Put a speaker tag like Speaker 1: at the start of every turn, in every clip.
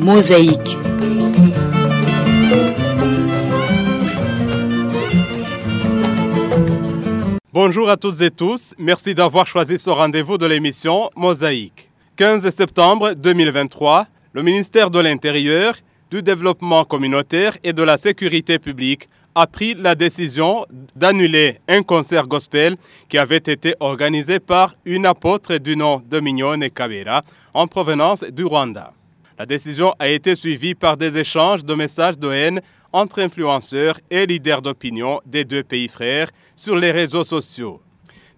Speaker 1: Mosaïque.
Speaker 2: Bonjour à toutes et tous, merci d'avoir choisi ce rendez-vous de l'émission Mosaïque. 15 septembre 2023, le ministère de l'Intérieur, du Développement communautaire et de la Sécurité publique a pris la décision d'annuler un concert gospel qui avait été organisé par une apôtre du nom de Mignone Kabera en provenance du Rwanda. La décision a été suivie par des échanges de messages de haine entre influenceurs et leaders d'opinion des deux pays frères sur les réseaux sociaux.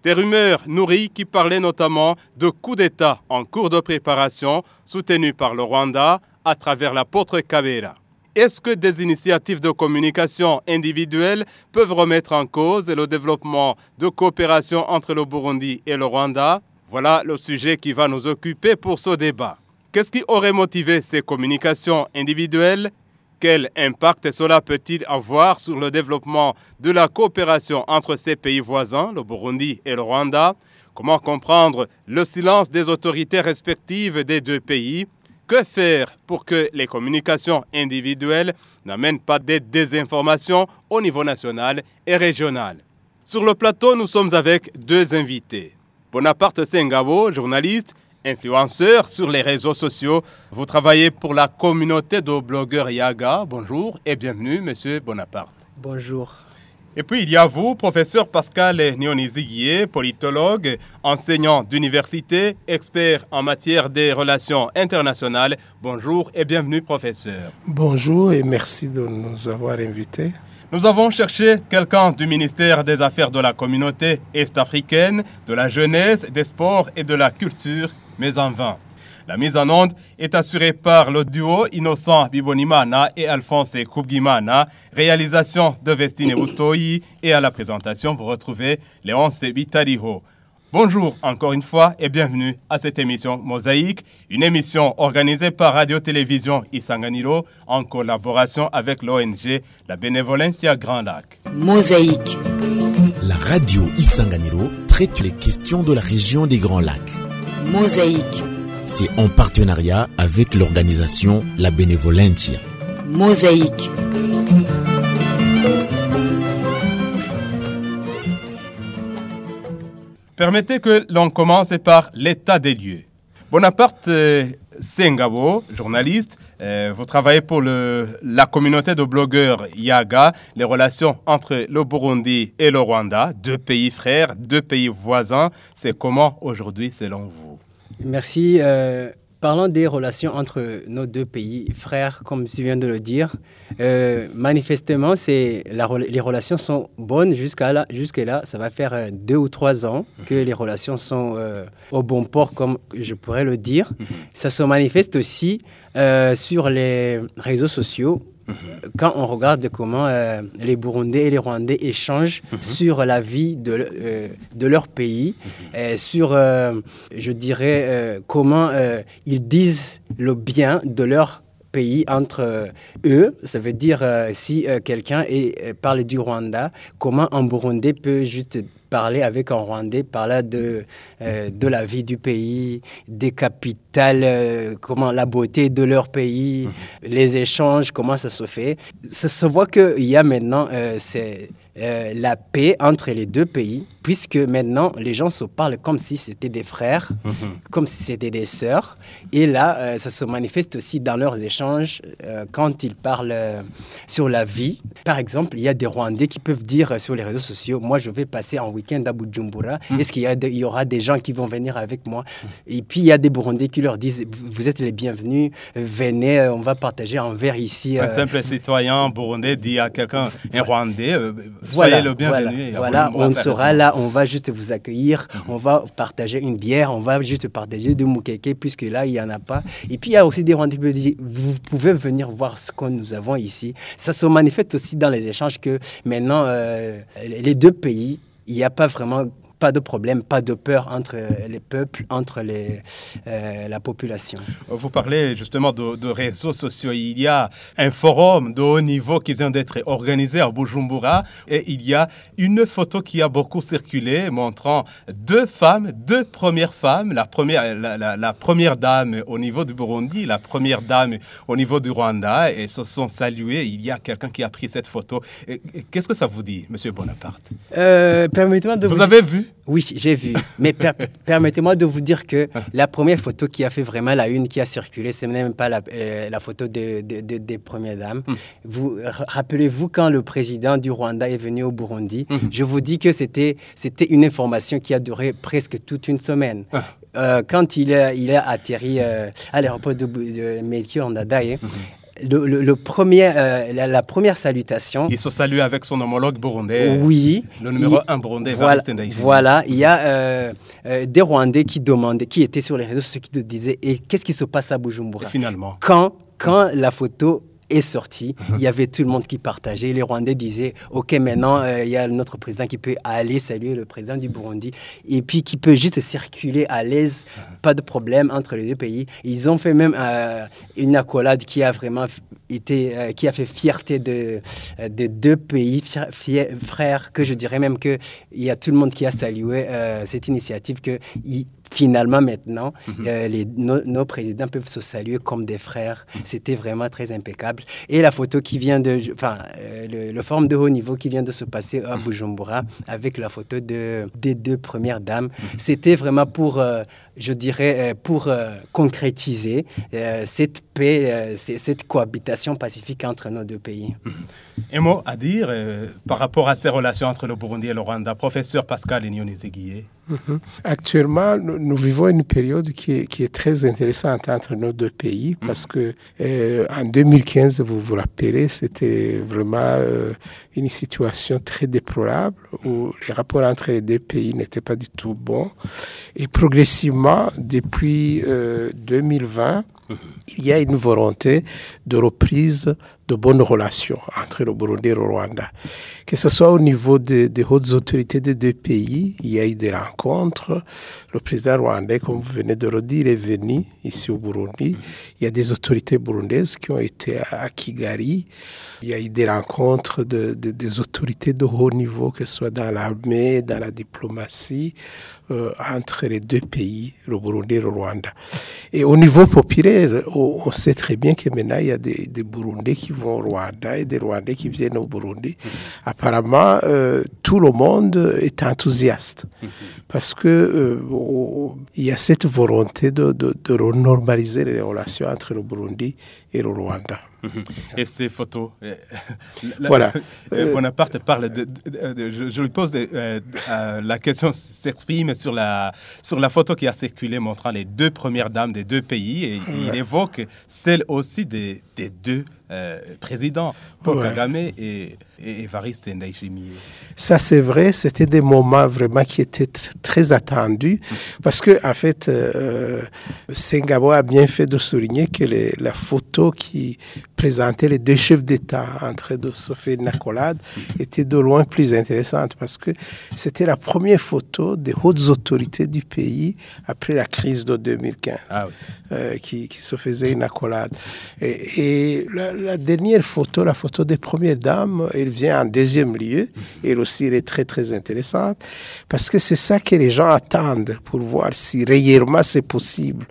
Speaker 2: Des rumeurs nourries qui parlaient notamment de coups d'État en cours de préparation soutenus par le Rwanda à travers l'apôtre Kabera. Est-ce que des initiatives de communication individuelles peuvent remettre en cause le développement de coopération entre le Burundi et le Rwanda? Voilà le sujet qui va nous occuper pour ce débat. Qu'est-ce qui aurait motivé ces communications individuelles? Quel impact cela peut-il avoir sur le développement de la coopération entre ces pays voisins, le Burundi et le Rwanda? Comment comprendre le silence des autorités respectives des deux pays? Que faire pour que les communications individuelles n'amènent pas des désinformations au niveau national et régional? Sur le plateau, nous sommes avec deux invités. Bonaparte Sengabo, journaliste, influenceur sur les réseaux sociaux. Vous travaillez pour la communauté de blogueurs Yaga. Bonjour et bienvenue, monsieur Bonaparte.
Speaker 3: Bonjour.
Speaker 2: Et puis il y a vous, professeur Pascal Nyoniziguier, politologue, enseignant d'université, expert en matière des relations internationales. Bonjour et bienvenue, professeur.
Speaker 3: Bonjour et merci de nous avoir invités.
Speaker 2: Nous avons cherché quelqu'un du ministère des Affaires de la communauté est-africaine, de la jeunesse, des sports et de la culture, mais en vain. La mise en onde est assurée par le duo Innocent Bibonimana et Alphonse Kubgimana, réalisation de Vestine Utoyi et à la présentation vous retrouvez Léonce Bitariho. Bonjour encore une fois et bienvenue à cette émission Mosaïque, une émission organisée par Radio-Télévision Isanganiro en collaboration avec l'ONG La Bénévolencia Grand Lac.
Speaker 1: Mosaïque.
Speaker 4: La radio Isanganiro traite les questions de la région des Grands Lacs.
Speaker 1: Mosaïque.
Speaker 4: C'est en partenariat avec l'organisation La Benevolencia.
Speaker 1: Mosaïque.
Speaker 2: Permettez que l'on commence par l'état des lieux. Bonaparte euh, Sengabo, journaliste, euh, vous travaillez pour le, la communauté de blogueurs Yaga, les relations entre le Burundi et le Rwanda, deux pays frères, deux pays voisins. C'est comment aujourd'hui selon vous?
Speaker 5: Merci. Euh, parlons des relations entre nos deux pays frères, comme tu viens de le dire. Euh, manifestement, c'est la, les relations sont bonnes jusqu'à là, jusque là. Ça va faire euh, deux ou trois ans que les relations sont au bon port, comme je pourrais le dire. Ça se manifeste aussi sur les réseaux sociaux. Quand on regarde comment euh, les Burundais et les Rwandais échangent sur la vie de, euh, de leur pays, et sur, euh, je dirais, euh, comment euh, ils disent le bien de leur pays entre euh, eux. Ça veut dire euh, si euh, quelqu'un euh, parle du Rwanda, comment un Burundais peut juste parler avec un Rwandais, parler de, euh, de la vie du pays, des capitales, euh, comment la beauté de leur pays, les échanges, comment ça se fait. Ça se voit qu'il y a maintenant euh, c'est, euh, la paix entre les deux pays, puisque maintenant les gens se parlent comme si c'était des frères, comme si c'était des sœurs. Et là, euh, ça se manifeste aussi dans leurs échanges euh, quand ils parlent sur la vie. Par exemple, il y a des Rwandais qui peuvent dire sur les réseaux sociaux, moi je vais passer un week-end à Bujumbura, est-ce qu'il y, aura des gens qui vont venir avec moi? Et puis il y a des Burundais qui leur disent, vous êtes les bienvenus, venez, on va partager un verre ici.
Speaker 2: Un simple citoyen burundais dit à quelqu'un, un Rwandais,
Speaker 5: voilà,
Speaker 2: le bienvenu.
Speaker 5: Voilà, voilà, on sera là, on va juste vous accueillir, on va partager une bière, on va juste partager du moukeke, puisque là, il n'y en a pas. Et puis, il y a aussi des dire, vous pouvez venir voir ce que nous avons ici. Ça se manifeste aussi dans les échanges que maintenant, euh, les deux pays, il n'y a pas vraiment pas de problème, pas de peur entre les peuples, entre les, euh, la population.
Speaker 2: Vous parlez justement de, de, réseaux sociaux. Il y a un forum de haut niveau qui vient d'être organisé à Bujumbura et il y a une photo qui a beaucoup circulé montrant deux femmes, deux premières femmes, la première, la, la, la première dame au niveau du Burundi, la première dame au niveau du Rwanda et se sont saluées. Il y a quelqu'un qui a pris cette photo. Qu'est-ce que ça vous dit, Monsieur Bonaparte?
Speaker 5: Euh, Permettez-moi de
Speaker 2: vous.
Speaker 5: Vous
Speaker 2: avez vu?
Speaker 5: Oui, j'ai vu. Mais per permettez-moi de vous dire que la première photo qui a fait vraiment la une, qui a circulé, c'est même pas la, euh, la photo de, de, de, des premières dames. Mm. Vous rappelez-vous quand le président du Rwanda est venu au Burundi mm. Je vous dis que c'était c'était une information qui a duré presque toute une semaine. Ah. Euh, quand il a, il a atterri euh, à l'aéroport de, de Melchior Ndadaye, mm -hmm. Le, le, le, premier, euh, la, la, première salutation.
Speaker 2: Il se salue avec son homologue burundais.
Speaker 5: Oui.
Speaker 2: Le numéro il, 1 burundais.
Speaker 5: Voilà, voilà, il y a euh, euh, des Rwandais qui demandaient, qui étaient sur les réseaux sociaux, qui te disaient Et qu'est-ce qui se passe à Bujumbura?
Speaker 2: Et Finalement.
Speaker 5: Quand, quand la photo est sorti, il y avait tout le monde qui partageait. Les Rwandais disaient, OK, maintenant, euh, il y a notre président qui peut aller saluer le président du Burundi et puis qui peut juste circuler à l'aise, pas de problème entre les deux pays. Ils ont fait même euh, une accolade qui a vraiment été, euh, qui a fait fierté de, de deux pays fier, frères, que je dirais même qu'il y a tout le monde qui a salué cette initiative, que finalement maintenant, mm -hmm. euh, les, nos, nos, présidents peuvent se saluer comme des frères. Mm -hmm. C'était vraiment très impeccable. Et la photo qui vient de, enfin, euh, le, le, forum de haut niveau qui vient de se passer à Bujumbura avec la photo de, des deux premières dames, c'était vraiment pour, euh, je dirais, pour concrétiser cette paix, cette cohabitation pacifique entre nos deux pays.
Speaker 2: Un mot à dire par rapport à ces relations entre le Burundi et le Rwanda, professeur Pascal Ignoni-Zeguié.
Speaker 3: Mm -hmm. Actuellement, nous, nous, vivons une période qui est, qui est, très intéressante entre nos deux pays -hmm. parce que euh, en 2015, vous vous rappelez, c'était vraiment euh, une situation très déplorable où les rapports entre les deux pays n'étaient pas du tout bons. Et progressivement, depuis euh, 2020, il y a une volonté de reprise de bonnes relations entre le Burundi et le Rwanda. Que ce soit au niveau des, hautes autorités des deux pays, il y a eu des rencontres. Le président rwandais, comme vous venez de le dire, est venu ici au Burundi. Il y a des autorités burundaises qui ont été à Kigali. Il y a eu des rencontres de, des autorités de haut niveau, que ce soit dans l'armée, dans la diplomatie, euh, entre les deux pays, le Burundi et le Rwanda. Et au niveau populaire, on, on sait très bien que maintenant, il y a des, des Burundais qui vont au Rwanda et des Rwandais qui viennent au Burundi. Mmh. Apparemment, euh, tout le monde est enthousiaste mmh. parce que euh, il y a cette volonté de, de, de normaliser les relations entre le Burundi et le Rwanda.
Speaker 2: Et ces photos, euh,
Speaker 3: voilà.
Speaker 2: Euh, Bonaparte parle de, de, de je, je, lui pose euh, la question s'exprime sur la sur la photo qui a circulé montrant les deux premières dames des deux pays et ouais. il évoque celle aussi des, des deux euh, présidents, Paul ouais. Kagame et, et Evariste Ndayishimiye.
Speaker 3: Ça c'est vrai, c'était des moments vraiment qui étaient très attendus parce que en fait, euh, Singapore a bien fait de souligner que les, la photo qui présentait les deux chefs d'État en train de se faire une accolade était de loin plus intéressante parce que c'était la première photo des hautes autorités du pays après la crise de 2015
Speaker 2: ah oui.
Speaker 3: euh, qui, qui, se faisait une accolade. Et, et la, la, dernière photo, la photo des premières dames, elle vient en deuxième lieu. Elle aussi, elle est très, très intéressante parce que c'est ça que les gens attendent pour voir si réellement c'est possible.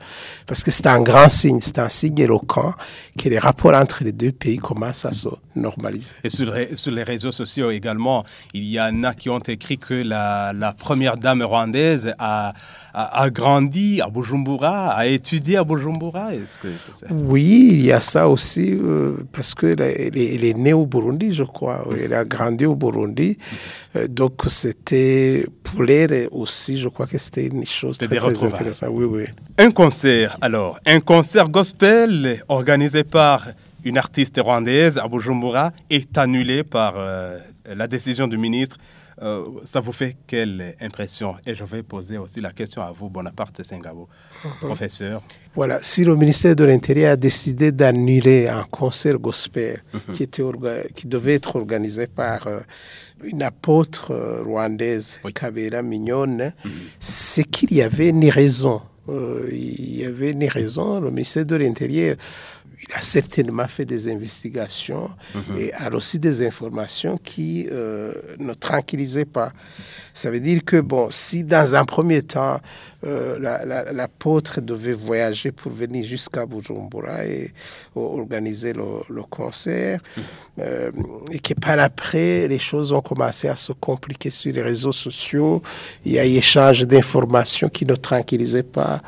Speaker 3: Parce que c'est un grand signe, c'est un signe éloquent que les rapports entre les deux pays commencent à se normaliser.
Speaker 2: Et sur, les réseaux sociaux également, il y en a qui ont écrit que la première dame rwandaise a, a, a, grandi à Bujumbura, a étudié à Bujumbura. Est-ce que
Speaker 3: est oui, il y a ça aussi, euh, parce qu'elle est, elle est née au Burundi, je crois. Oui, elle a grandi au Burundi. Euh, donc, c'était pour elle aussi, je crois que c'était une chose très, très intéressante. Oui, oui.
Speaker 2: Un concert, alors, un concert gospel organisé par une artiste rwandaise à Bujumbura est annulé par euh, la décision du ministre euh, ça vous fait quelle impression? Et je vais poser aussi la question à vous, Bonaparte Sengabo, professeur.
Speaker 3: Voilà, si le ministère de l'Intérieur a décidé d'annuler un concert gospel qui, était qui devait être organisé par euh, une apôtre euh, rwandaise,
Speaker 2: Oui.
Speaker 3: Kabera Mignonne, c'est qu'il y avait une raison. Il y avait une raison. Le ministère de l'Intérieur, il a certainement fait des investigations et a reçu des informations qui euh, ne tranquillisaient pas. Ça veut dire que, bon, si dans un premier temps, euh, la- la- l'apôtre devait voyager pour venir jusqu'à Bujumbura et organiser le, le concert, euh, et que par après, les choses ont commencé à se compliquer sur les réseaux sociaux, il y a eu échange d'informations qui ne tranquillisaient pas.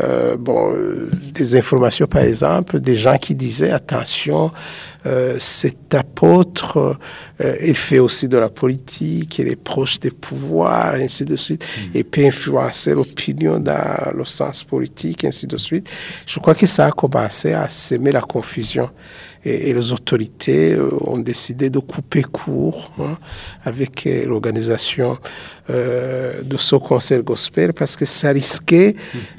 Speaker 3: Euh, bon, des informations, par exemple, des gens qui disaient, attention, euh, cet apôtre, euh, il fait aussi de la politique, il est proche des pouvoirs, ainsi de suite, et peut influencer l'opinion dans le sens politique, ainsi de suite. Je crois que ça a commencé à semer la confusion. Et, et les autorités euh, ont décidé de couper court hein, avec euh, l'organisation euh, de ce concert gospel parce que ça risquait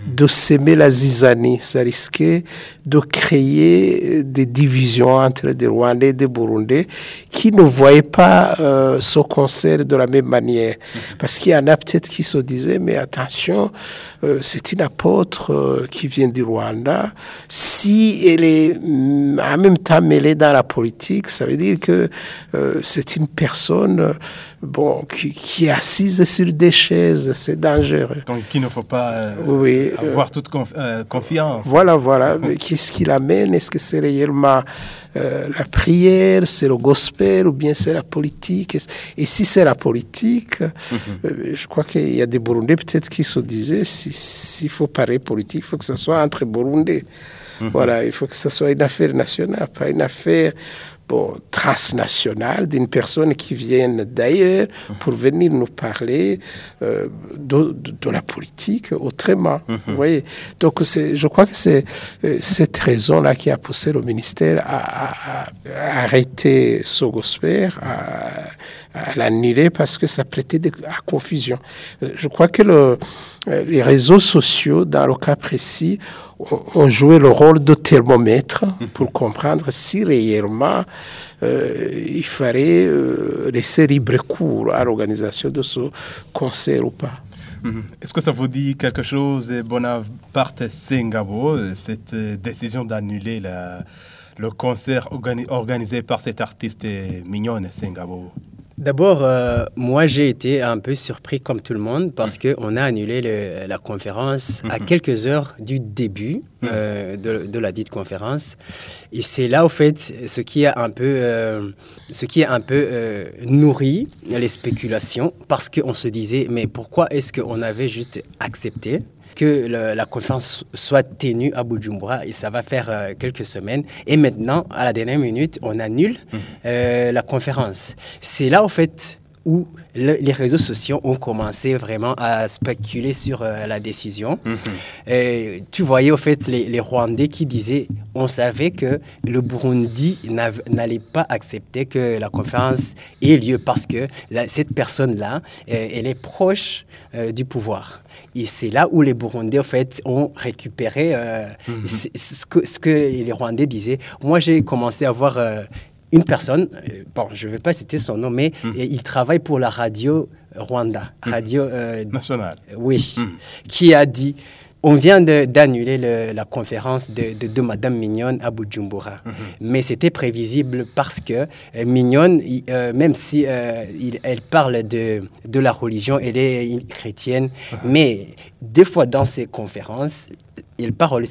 Speaker 3: de semer la zizanie, ça risquait de créer des divisions entre des Rwandais et des Burundais qui ne voyaient pas euh, ce concert de la même manière. Parce qu'il y en a peut-être qui se disaient, mais attention, euh, c'est une apôtre qui vient du Rwanda. Si elle est mm, en même temps mêlée dans la politique, ça veut dire que euh, c'est une personne euh, bon, qui, qui est assise sur des chaises. C'est dangereux.
Speaker 2: Donc, il ne faut pas euh,
Speaker 3: Oui,
Speaker 2: avoir toute conf- confiance.
Speaker 3: Voilà, voilà. Mais qu'est-ce qui l'amène? Est-ce que c'est réellement la prière, c'est le gospel ou bien c'est la politique? Et si c'est la politique, euh, je crois qu'il y a des Burundais peut-être qui se disaient si- s'il faut parler politique, il faut que ce soit entre Burundais. Voilà, il faut que ce soit une affaire nationale, pas une affaire bon, transnationale d'une personne qui vient d'ailleurs pour venir nous parler euh, de, de- de la politique autrement. Vous voyez? Donc, je crois que c'est euh, cette raison-là qui a poussé le ministère à, à- à arrêter ce gospel, à, à l'annuler parce que ça prêtait de- à confusion. Euh, Je crois que le, les réseaux sociaux, dans le cas précis, ont, joué le rôle de thermomètre pour comprendre si réellement euh, il fallait euh, laisser libre cours à l'organisation de ce concert ou pas.
Speaker 2: Mhm. Est-ce que ça vous dit quelque chose, Bonaparte Sengabo, euh, cette euh, décision d'annuler le concert organi- organisé par cet artiste mignonne Sengabo?
Speaker 5: D'abord, euh, moi j'ai été un peu surpris comme tout le monde parce qu'on a annulé le- la conférence à quelques heures du début euh, de, de la dite conférence. Et c'est là, au fait, ce qui a un peu, euh, ce qui a un peu nourri les spéculations parce qu'on se disait, mais pourquoi est-ce qu'on avait juste accepté? Que le- la conférence soit tenue à Bujumbura et ça va faire euh, quelques semaines. Et maintenant, à la dernière minute, on annule euh, la conférence. C'est là, en fait, où le- les réseaux sociaux ont commencé vraiment à spéculer sur euh, la décision. Et tu voyais, au fait, les, les Rwandais qui disaient on savait que le Burundi n'allait pas accepter que la conférence ait lieu parce que la- cette personne-là, euh, elle est proche euh, du pouvoir. Et c'est là où les Burundais, en fait, ont récupéré euh, c- ce, que, ce que les Rwandais disaient. Moi, j'ai commencé à voir euh, une personne, euh, bon, je ne vais pas citer son nom, mais euh, il travaille pour la radio Rwanda, radio euh,
Speaker 2: national.
Speaker 5: oui, qui a dit on vient d'annuler le- la conférence de, de, de Madame Mignonne à Bujumbura. Mais c'était prévisible parce que euh, Mignonne, il- euh, même si euh, il- elle parle de, de la religion, elle est chrétienne, mais des fois dans ses conférences, il parle,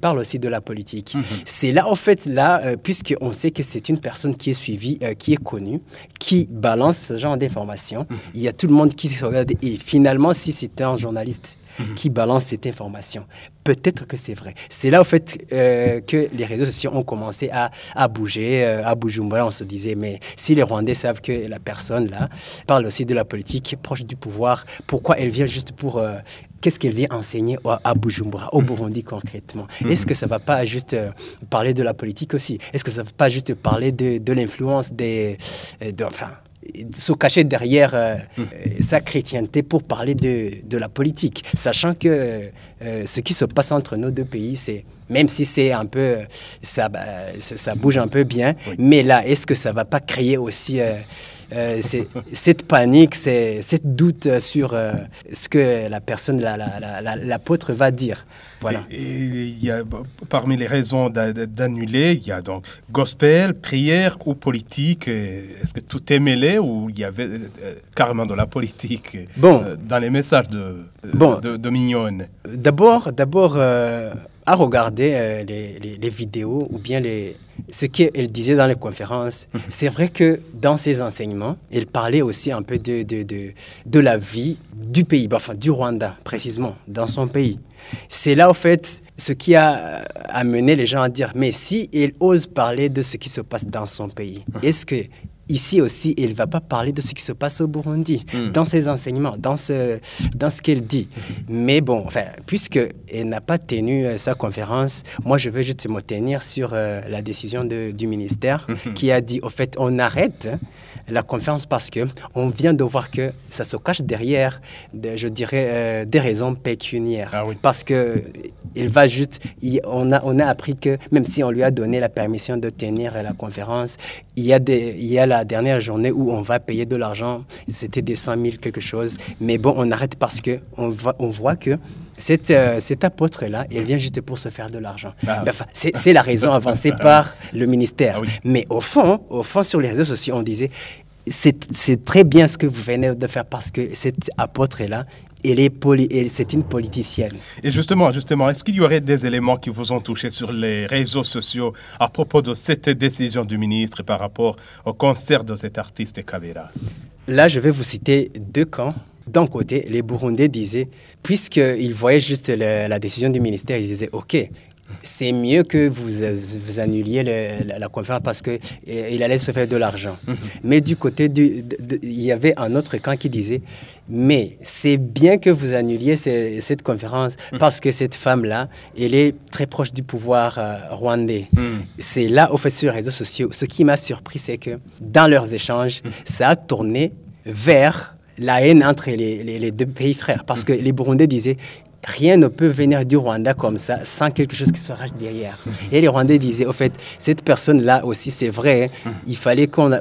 Speaker 5: parle aussi de la politique. C'est là, en fait, là, puisqu'on sait que c'est une personne qui est suivie, qui est connue, qui balance ce genre d'informations, il y a tout le monde qui se regarde. Et finalement, si c'est un journaliste qui balance cette information, peut-être que c'est vrai. C'est là, en fait, euh, que les réseaux sociaux ont commencé à, à bouger. euh, à Bujumbura, on se disait, mais si les Rwandais savent que la personne, là, parle aussi de la politique, proche du pouvoir, pourquoi elle vient juste pour... euh, Qu'est-ce qu'elle vient enseigner à à Bujumbura, au Burundi concrètement? Est-ce que ça ne va pas juste parler de la politique aussi? Est-ce que ça ne va pas juste parler de, de l'influence des... de- enfin, se cacher derrière euh, euh, sa chrétienté pour parler de, de la politique, sachant que euh, ce qui se passe entre nos deux pays, c'est même si c'est un peu, ça, bah, ça, bouge un peu bien, mais là, est-ce que ça va pas créer aussi euh, cette panique, cette doute sur euh, ce que la personne, la- la- la- la- l'apôtre va dire Voilà.
Speaker 2: Et, y a, parmi les raisons d'a- d'annuler, il y a donc gospel, prière ou politique. Est-ce que tout est mêlé ou il y avait euh, carrément de la politique euh,
Speaker 5: Bon.
Speaker 2: dans les messages de,
Speaker 5: Bon.
Speaker 2: de, de Mignonne?
Speaker 5: D'abord, d'abord à regarder euh, les, les- les vidéos ou bien les, ce qu'elle disait dans les conférences. C'est vrai que dans ses enseignements, elle parlait aussi un peu de, de, de, de la vie du pays, enfin du Rwanda précisément, dans son pays. C'est là, au fait, ce qui a amené les gens à dire, mais si elle ose parler de ce qui se passe dans son pays, est-ce que ici aussi, elle ne va pas parler de ce qui se passe au Burundi, dans ses enseignements, dans ce, dans ce qu'elle dit. Mais bon, enfin, puisqu'elle n'a pas tenu euh, sa conférence, moi, je vais juste me tenir sur euh, la décision de- du ministère qui a dit, au fait, on arrête hein, la conférence parce que on vient de voir que ça se cache derrière, de- je dirais, euh, des raisons pécuniaires.
Speaker 2: Ah oui.
Speaker 5: Parce que il va juste, il- on, a, on a appris que même si on lui a donné la permission de tenir la conférence, il y a, des, il y a la dernière journée où on va payer de l'argent, c'était des 100 000 quelque chose, mais bon, on arrête parce que on, va, on voit que cette, euh, cet apôtre-là, il vient juste pour se faire de l'argent.
Speaker 2: Ah.
Speaker 5: Ben, enfin, c'est la raison avancée par le ministère.
Speaker 2: Ah oui.
Speaker 5: Mais au fond, au fond, sur les réseaux sociaux, on disait, c'est très bien ce que vous venez de faire parce que cet apôtre-là, elle est poli- elle- c'est une politicienne.
Speaker 2: Et justement, justement, est-ce qu'il y aurait des éléments qui vous ont touché sur les réseaux sociaux à propos de cette décision du ministre par rapport au concert de cet artiste Kabera?
Speaker 5: Là, je vais vous citer deux camps. D'un côté, les Burundais disaient, puisqu'ils voyaient juste le- la décision du ministère, ils disaient, OK, c'est mieux que vous, vous annuliez le- la, la conférence parce qu'il allait se faire de l'argent. Mais du côté du... il y avait un autre camp qui disait, mais c'est bien que vous annuliez ce- cette conférence parce que cette femme-là, elle est très proche du pouvoir euh, rwandais. C'est là, au fait, sur les réseaux sociaux, ce qui m'a surpris, c'est que dans leurs échanges, ça a tourné vers la haine entre les, deux pays frères. Parce que les Burundais disaient, rien ne peut venir du Rwanda comme ça sans quelque chose qui se rache derrière. Et les Rwandais disaient, au fait, cette personne-là aussi, c'est vrai, il fallait qu'on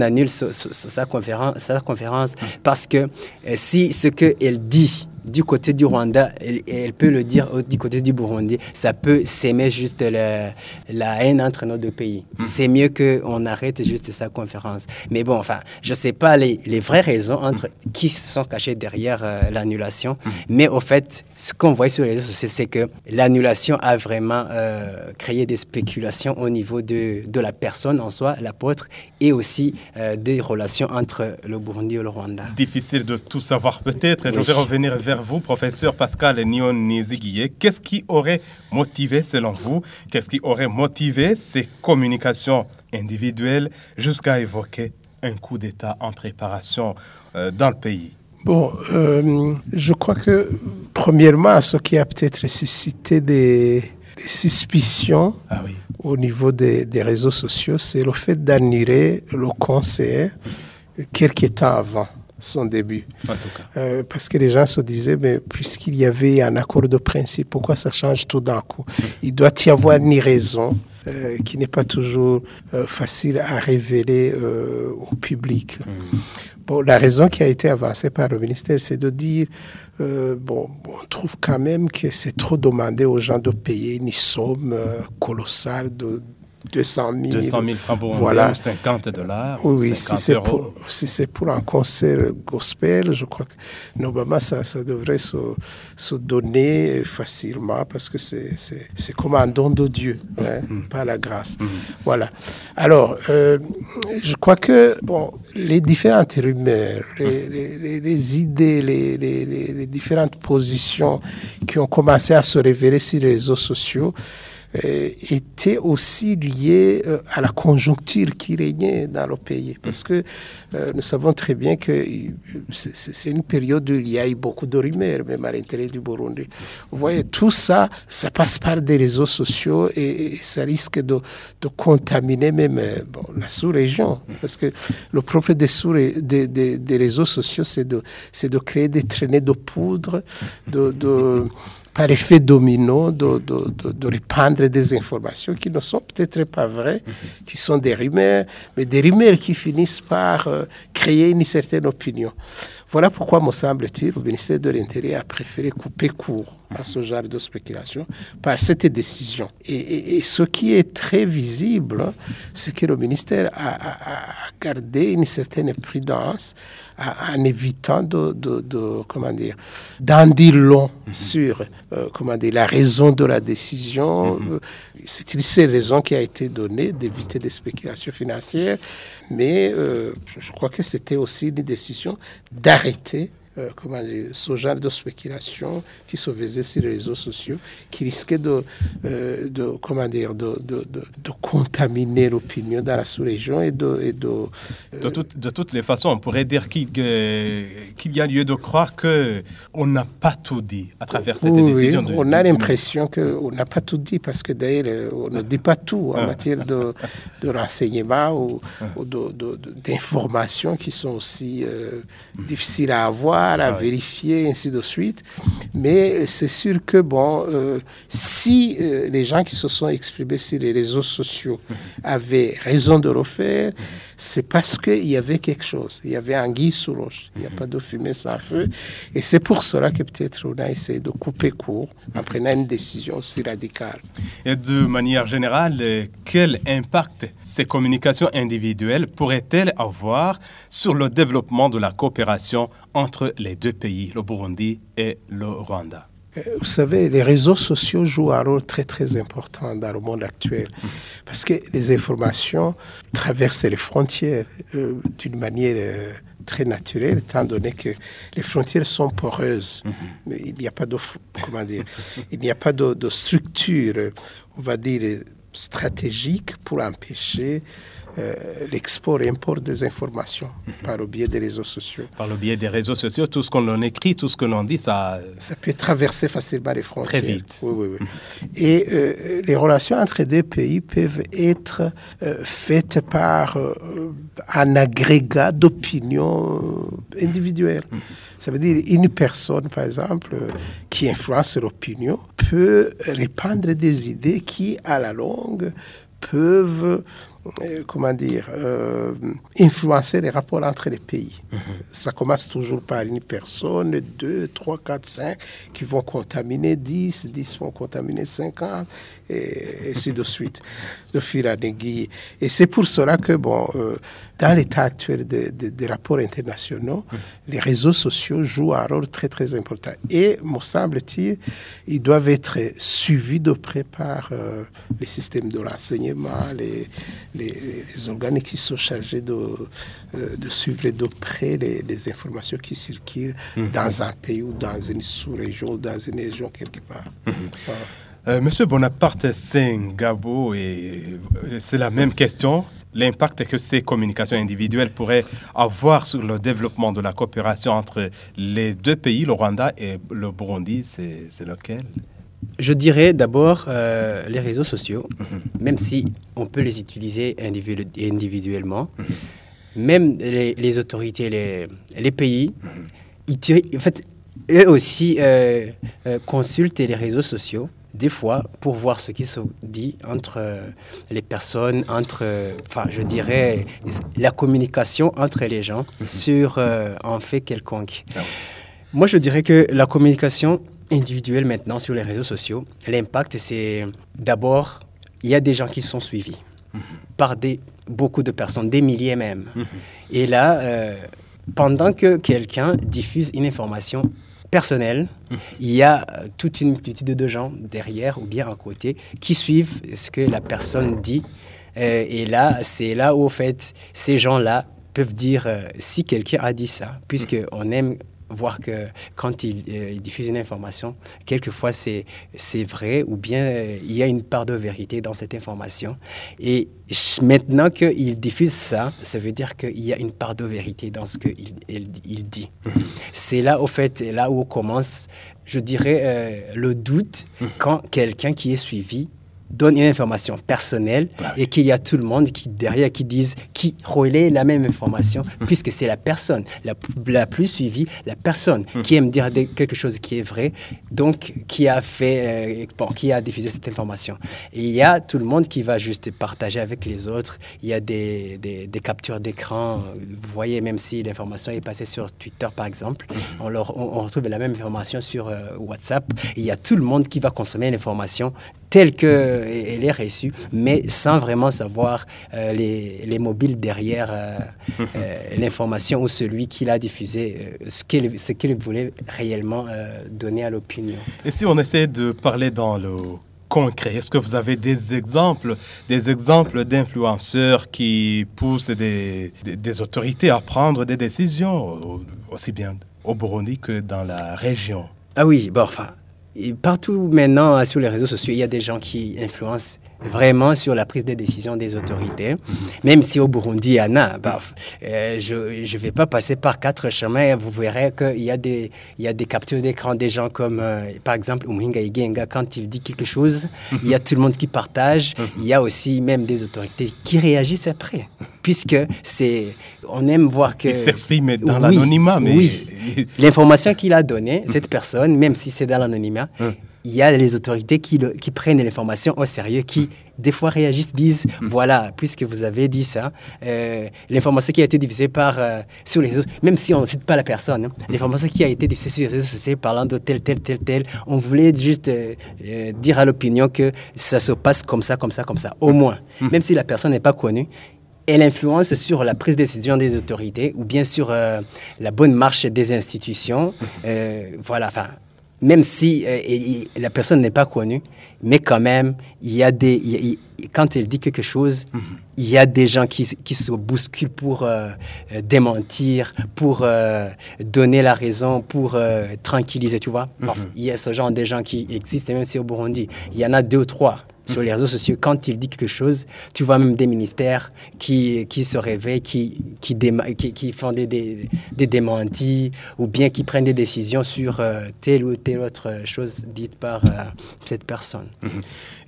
Speaker 5: annule sa conférence, sa conférence parce que euh, si ce qu'elle dit du côté du Rwanda, elle, elle peut le dire au- du côté du Burundi, ça peut s'aimer juste le- la haine entre nos deux pays. C'est mieux qu'on arrête juste sa conférence. Mais bon, enfin, je ne sais pas les, les vraies raisons entre qui se sont cachées derrière euh, l'annulation, mais au fait, ce qu'on voit sur les réseaux sociaux, c'est que l'annulation a vraiment euh, créé des spéculations au niveau de, de la personne en soi, l'apôtre, et aussi euh, des relations entre le Burundi et le Rwanda.
Speaker 2: Difficile de tout savoir peut-être. Je
Speaker 5: Oui.
Speaker 2: vais revenir vers vous, professeur Pascal Nyon Niziguié. Qu'est-ce qui aurait motivé, selon vous, qu'est-ce qui aurait motivé ces communications individuelles jusqu'à évoquer un coup d'État en préparation euh, dans le pays?
Speaker 3: Bon, euh, je crois que, premièrement, ce qui a peut-être suscité des, des suspicions
Speaker 2: Ah oui.
Speaker 3: au niveau des, des réseaux sociaux, c'est le fait d'annuler le concert quelques temps avant son début.
Speaker 2: En tout cas.
Speaker 3: Euh, parce que les gens se disaient, mais puisqu'il y avait un accord de principe, pourquoi ça change tout d'un coup? Il doit y avoir une raison euh, qui n'est pas toujours euh, facile à révéler au public. Bon, la raison qui a été avancée par le ministère, c'est de dire, bon, on trouve quand même que c'est trop demandé aux gens de payer une somme colossale de 200 000.
Speaker 2: 200 000 francs burundais,
Speaker 3: Voilà.
Speaker 2: ou 50 dollars,
Speaker 3: Oui,
Speaker 2: ou
Speaker 3: oui, si
Speaker 2: 50
Speaker 3: c'est
Speaker 2: euros.
Speaker 3: pour, si c'est pour un concert gospel, je crois que normalement ça, ça devrait se, se donner facilement parce que c'est, comme un don de Dieu, hein, par la grâce. Voilà. Alors, euh, je crois que bon, les différentes rumeurs, les, les- les- les idées, les, différentes positions qui ont commencé à se révéler sur les réseaux sociaux, était aussi lié euh, à la conjoncture qui régnait dans le pays. Parce que euh, nous savons très bien que euh, c'est- une période où il y a eu beaucoup de rumeurs, même à l'intérieur du Burundi. Vous voyez, tout ça, ça passe par des réseaux sociaux et, et ça risque de, de contaminer même euh, bon, la sous-région. Parce que le propre des, sous des, des- des réseaux sociaux, c'est de, créer des traînées de poudre, de, de- par effet domino, de, de- de- de répandre des informations qui ne sont peut-être pas vraies, qui sont des rumeurs, mais des rumeurs qui finissent par euh, créer une certaine opinion. Voilà pourquoi, me semble-t-il, le ministère de l'Intérieur a préféré couper court à ce genre de spéculation par cette décision. Et, et- et ce qui est très visible, c'est que le ministère a, a- a gardé une certaine prudence en évitant de, de- de- comment dire, d'en dire long sur euh, comment dire, la raison de la décision. Euh, C'est une seule raison qui a été donnée d'éviter des spéculations financières, mais euh, je crois que c'était aussi une décision d'arrêter euh, comment dire, ce genre de spéculation qui se faisait sur les réseaux sociaux, qui risquait de, euh, de, comment dire, de, de, de- de contaminer l'opinion dans la sous-région et de... Et de
Speaker 2: toutes- de toutes les façons, on pourrait dire qu'il y a lieu de croire qu'on n'a pas tout dit à travers cette
Speaker 3: Oui,
Speaker 2: décision. de-
Speaker 3: on a l'impression qu'on n'a pas tout dit parce que d'ailleurs, euh, on ne dit pas tout en matière de, renseignements ou, de- d'informations qui sont aussi euh, difficiles à avoir, à vérifier, ainsi de suite. Mais c'est sûr que, bon, euh, si euh, les gens qui se sont exprimés sur les réseaux sociaux avaient raison de le faire, c'est parce qu'il y avait quelque chose. Il y avait anguille sous roche. Il n'y a pas de fumée sans feu. Et c'est pour cela que peut-être on a essayé de couper court en prenant une décision aussi radicale.
Speaker 2: Et de manière générale, euh, quel impact ces communications individuelles pourraient-elles avoir sur le développement de la coopération entre les deux pays, le Burundi et le Rwanda.
Speaker 3: Euh, Vous savez, les réseaux sociaux jouent un rôle très très important dans le monde actuel. Parce que les informations traversent les frontières euh, d'une manière euh, très naturelle, étant donné que les frontières sont poreuses. Mais il n'y a pas de, comment dire, il n'y a pas de, de structure, on va dire, stratégique pour empêcher euh, l'export et import des informations par le biais des réseaux sociaux.
Speaker 2: Par le biais des réseaux sociaux, tout ce qu'on écrit, tout ce que l'on dit, ça...
Speaker 3: Ça peut traverser facilement les frontières.
Speaker 2: Très vite.
Speaker 3: Oui, oui, oui. Et euh, les relations entre deux pays peuvent être euh, faites par un agrégat d'opinions individuelles. Ça veut dire une personne, par exemple, qui influence l'opinion, peut répandre des idées qui, à la longue, peuvent comment dire, euh, influencer les rapports entre les pays. Ça commence toujours par une personne, deux, trois, quatre, cinq, qui vont contaminer 10, 10 vont contaminer 50, et ainsi de suite, de fil en aiguille. Et c'est pour cela que, bon, euh, dans l'état actuel des de, des rapports internationaux, les réseaux sociaux jouent un rôle très, très important. Et, me semble-t-il, ils doivent être suivis de près par euh, les systèmes de renseignement, les, les, les organes qui sont chargés de, euh, de suivre de près les, les informations qui circulent dans un pays ou dans une sous-région ou dans une région quelque part. Voilà.
Speaker 2: Euh, Monsieur Bonaparte Sengabo, et euh, c'est la même question. L'impact que ces communications individuelles pourraient avoir sur le développement de la coopération entre les deux pays, le Rwanda et le Burundi, c'est lequel?
Speaker 5: Je dirais d'abord euh, les réseaux sociaux, même si on peut les utiliser individu- individuellement, même les, les autorités, les, les pays, en fait, eux aussi euh, euh, consultent les réseaux sociaux des fois pour voir ce qui se dit entre euh, les personnes, entre, euh, enfin, je dirais, la communication entre les gens sur euh, un fait quelconque. Moi, je dirais que la communication individuelle maintenant sur les réseaux sociaux, l'impact, c'est d'abord, il y a des gens qui sont suivis par des, beaucoup de personnes, des milliers même. Et là, euh, pendant que quelqu'un diffuse une information personnelle, il y a euh, toute une multitude de gens derrière ou bien à côté qui suivent ce que la personne dit. Euh, et là, c'est là où, au fait, ces gens-là peuvent dire euh, si quelqu'un a dit ça, puisqu'on aime voir que quand il, euh, il diffuse une information, quelquefois c'est c'est vrai ou bien euh, il y a une part de vérité dans cette information. Et maintenant qu'il diffuse ça, ça veut dire qu'il y a une part de vérité dans ce qu'il il, il dit. C'est là, au fait, là où commence, je dirais, euh, le doute quand quelqu'un qui est suivi donne une information personnelle
Speaker 2: Ah
Speaker 5: et qu'il y a tout le monde qui derrière qui disent qui relaie la même information puisque c'est la personne la, la plus suivie la personne qui aime dire quelque chose qui est vrai donc qui a fait euh, bon, qui a diffusé cette information. Et il y a tout le monde qui va juste partager avec les autres. Il y a des, des, des captures d'écran. Vous voyez même si l'information est passée sur Twitter par exemple on, leur- on- on retrouve la même information sur euh, WhatsApp. Et il y a tout le monde qui va consommer l'information telle qu'elle est reçue, mais sans vraiment savoir euh, les, les mobiles derrière euh, euh, l'information ou celui qui l'a diffusé, ce qu'il qu'il voulait réellement donner à l'opinion.
Speaker 2: Et si on essaie de parler dans le concret, est-ce que vous avez des exemples, des exemples d'influenceurs qui poussent des, des- des autorités à prendre des décisions, au- aussi bien au Burundi que dans la région?
Speaker 5: Ah oui, bon, enfin, partout maintenant sur les réseaux sociaux, il y a des gens qui influencent vraiment sur la prise de décision des autorités. Même si au Burundi, il y en a, bah, euh, je ne vais pas passer par quatre chemins. Vous verrez qu'il y, a des- il y a des captures d'écran des gens comme, euh, par exemple, Uminga Igenga, quand il dit quelque chose, il y a tout le monde qui partage. Il y a aussi même des autorités qui réagissent après. Puisque c'est, on aime voir que...
Speaker 2: Ils s'expriment dans
Speaker 5: Oui,
Speaker 2: l'anonymat, mais
Speaker 5: oui. L'information qu'il a donnée, cette personne, même si c'est dans l'anonymat, il y a les autorités qui, le- qui prennent l'information au sérieux, qui des fois réagissent, disent voilà, puisque vous avez dit ça, euh, l'information qui a été diffusée par, euh, sur les réseaux, même si on ne cite pas la personne, hein, l'information qui a été diffusée sur les réseaux sociaux parlant de tel, tel, tel, tel, on voulait juste euh, dire à l'opinion que ça se passe comme ça, comme ça, comme ça, au moins. Même si la personne n'est pas connue, elle influence sur la prise de décision des autorités ou bien sur euh, la bonne marche des institutions. Euh, voilà, enfin, même si euh, il- la personne n'est pas connue, mais quand même, il y a des, il il- quand elle dit quelque chose, il y a des gens qui, se bousculent pour euh, euh, démentir, pour euh, donner la raison, pour tranquilliser, tu vois. Enfin, il y a ce genre de gens qui existent, même si au Burundi, il y en a deux ou trois sur les réseaux sociaux, quand il dit quelque chose, tu vois même des ministères qui, qui se réveillent, qui, qui, qui, qui font des, des, démentis ou bien qui prennent des décisions sur euh, telle ou telle autre chose dite par euh, cette personne.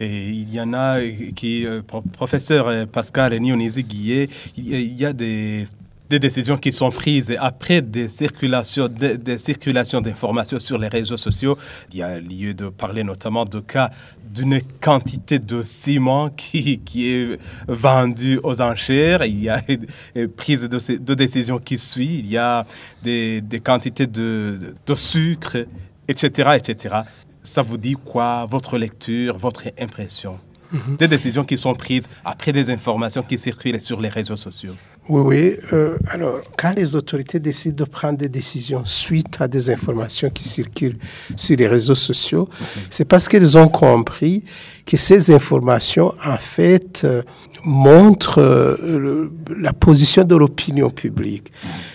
Speaker 2: Et il y en a qui, euh, pro- professeur Pascal Nionizi Guillet, il y a des, des décisions qui sont prises après des circulations, des, des circulations d'informations sur les réseaux sociaux. Il y a lieu de parler notamment de cas d'une quantité de ciment qui, qui est vendu aux enchères. Il y a une prise de, de décisions qui suit. Il y a des, des quantités de, de sucre, etc., etc. Ça vous dit quoi, votre lecture, votre impression Des décisions qui sont prises après des informations qui circulent sur les réseaux sociaux?
Speaker 3: Oui, oui. euh, alors, quand les autorités décident de prendre des décisions suite à des informations qui circulent sur les réseaux sociaux, c'est parce qu'ils ont compris que ces informations, en fait, euh, montrent euh, la position de l'opinion publique.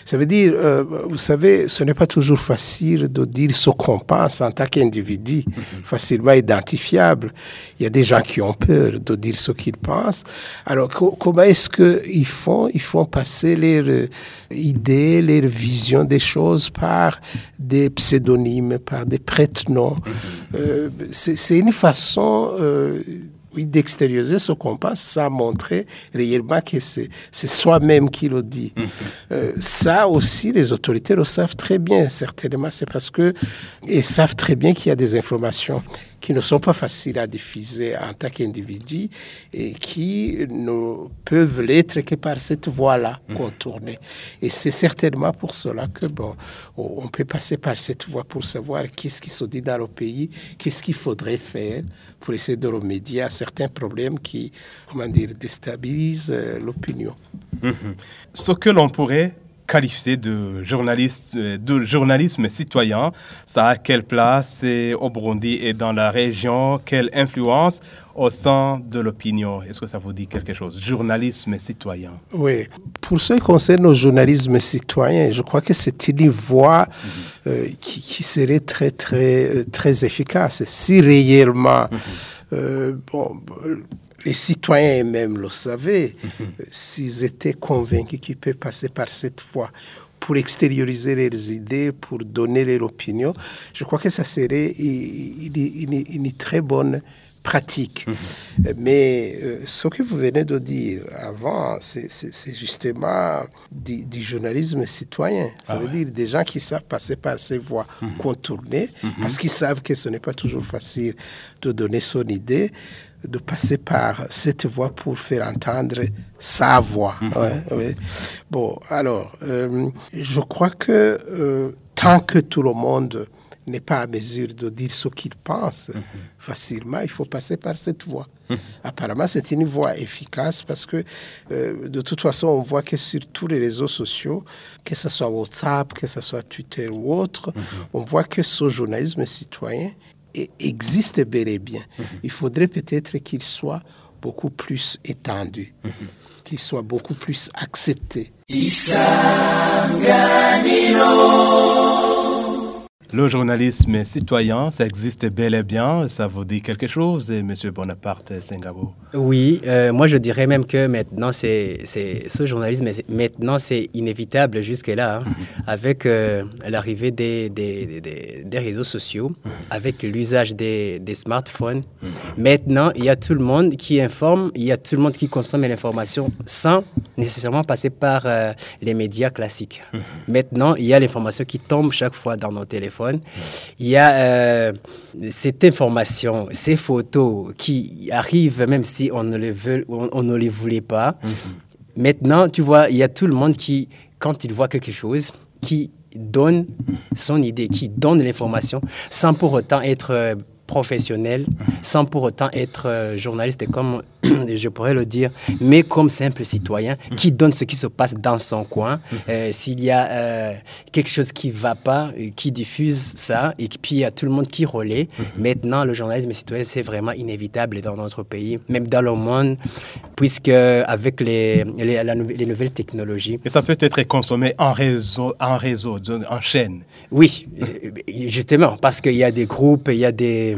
Speaker 3: Ça veut dire, euh, vous savez, ce n'est pas toujours facile de dire ce qu'on pense en tant qu'individu, facilement identifiable. Il y a des gens qui ont peur de dire ce qu'ils pensent. Alors, co- comment est-ce qu'ils font? Ils font passer leurs euh, idées, leurs visions des choses par des pseudonymes, par des prête-noms. C'est une façon... oui, d'extérioriser ce qu'on pense sans montrer réellement que c'est soi-même qui le dit. Euh, ça aussi, les autorités le savent très bien, certainement. C'est parce que ils savent très bien qu'il y a des informations qui ne sont pas faciles à diffuser en tant qu'individu et qui ne peuvent l'être que par cette voie-là contournée. Et c'est certainement pour cela que, bon, on peut passer par cette voie pour savoir qu'est-ce qui se dit dans le pays, qu'est-ce qu'il faudrait faire pour essayer de remédier à certains problèmes qui, comment dire, déstabilisent euh, l'opinion.
Speaker 2: Ce que l'on pourrait qualifié de, journaliste, euh, de journalisme citoyen. Ça a quelle place? Au Burundi et dans la région Quelle influence au sein de l'opinion? Est-ce que ça vous dit quelque chose? Journalisme citoyen.
Speaker 3: Oui. Pour ce qui concerne le journalisme citoyen, je crois que c'est une voie euh, qui, serait très, très, euh, très efficace. Si réellement, mhm. bon, les citoyens eux-mêmes le savaient, s'ils étaient convaincus qu'ils peuvent passer par cette voie pour extérioriser leurs idées, pour donner leur opinion, je crois que ça serait une, très bonne pratique. Mais euh, ce que vous venez de dire avant, c'est justement du, journalisme citoyen. Ça ah veut dire des gens qui savent passer par ces voies mhm. contournées, mhm. parce qu'ils savent que ce n'est pas toujours facile de donner son idée de passer par cette voie pour faire entendre sa voix. Mhm. Bon, alors, euh, je crois que euh, tant que tout le monde n'est pas à mesure de dire ce qu'il pense mhm. facilement, il faut passer par cette voie. Mhm. Apparemment, c'est une voie efficace parce que euh, de toute façon, on voit que sur tous les réseaux sociaux, que ce soit WhatsApp, que ce soit Twitter ou autre, on voit que ce journalisme citoyen existe bel et bien. Mhm. Il faudrait peut-être qu'il soit beaucoup plus étendu, mhm. qu'il soit beaucoup plus accepté.
Speaker 2: Le journalisme citoyen, ça existe bel et bien. Ça vous dit quelque chose, Monsieur Bonaparte Singabo
Speaker 5: Oui, euh, moi je dirais même que maintenant, c'est, ce journalisme, maintenant c'est inévitable jusque-là, hein, mhm. avec euh, l'arrivée des, des, des, réseaux sociaux, mhm. avec l'usage des, smartphones. Mhm. Maintenant, il y a tout le monde qui informe, il y a tout le monde qui consomme l'information sans nécessairement passer par euh, les médias classiques. Maintenant, il y a l'information qui tombe chaque fois dans nos téléphones il y a euh, cette information, ces photos qui arrivent même si on ne les, veut, on, ne les voulait pas. Mhm. Maintenant, tu vois, il y a tout le monde qui, quand il voit quelque chose, qui donne son idée, qui donne l'information sans pour autant être euh, professionnel, sans pour autant être euh, journaliste, comme je pourrais le dire, mais comme simple citoyen qui donne ce qui se passe dans son coin. Euh, s'il y a euh, quelque chose qui ne va pas, qui diffuse ça, et puis il y a tout le monde qui relaie. Maintenant, le journalisme citoyen, c'est vraiment inévitable dans notre pays, même dans le monde, puisque avec les, les, les nouvelles technologies.
Speaker 2: Et ça peut être consommé en réseau, en réseau, en chaîne.
Speaker 5: Oui, justement, parce qu'il y a des groupes, il y a des,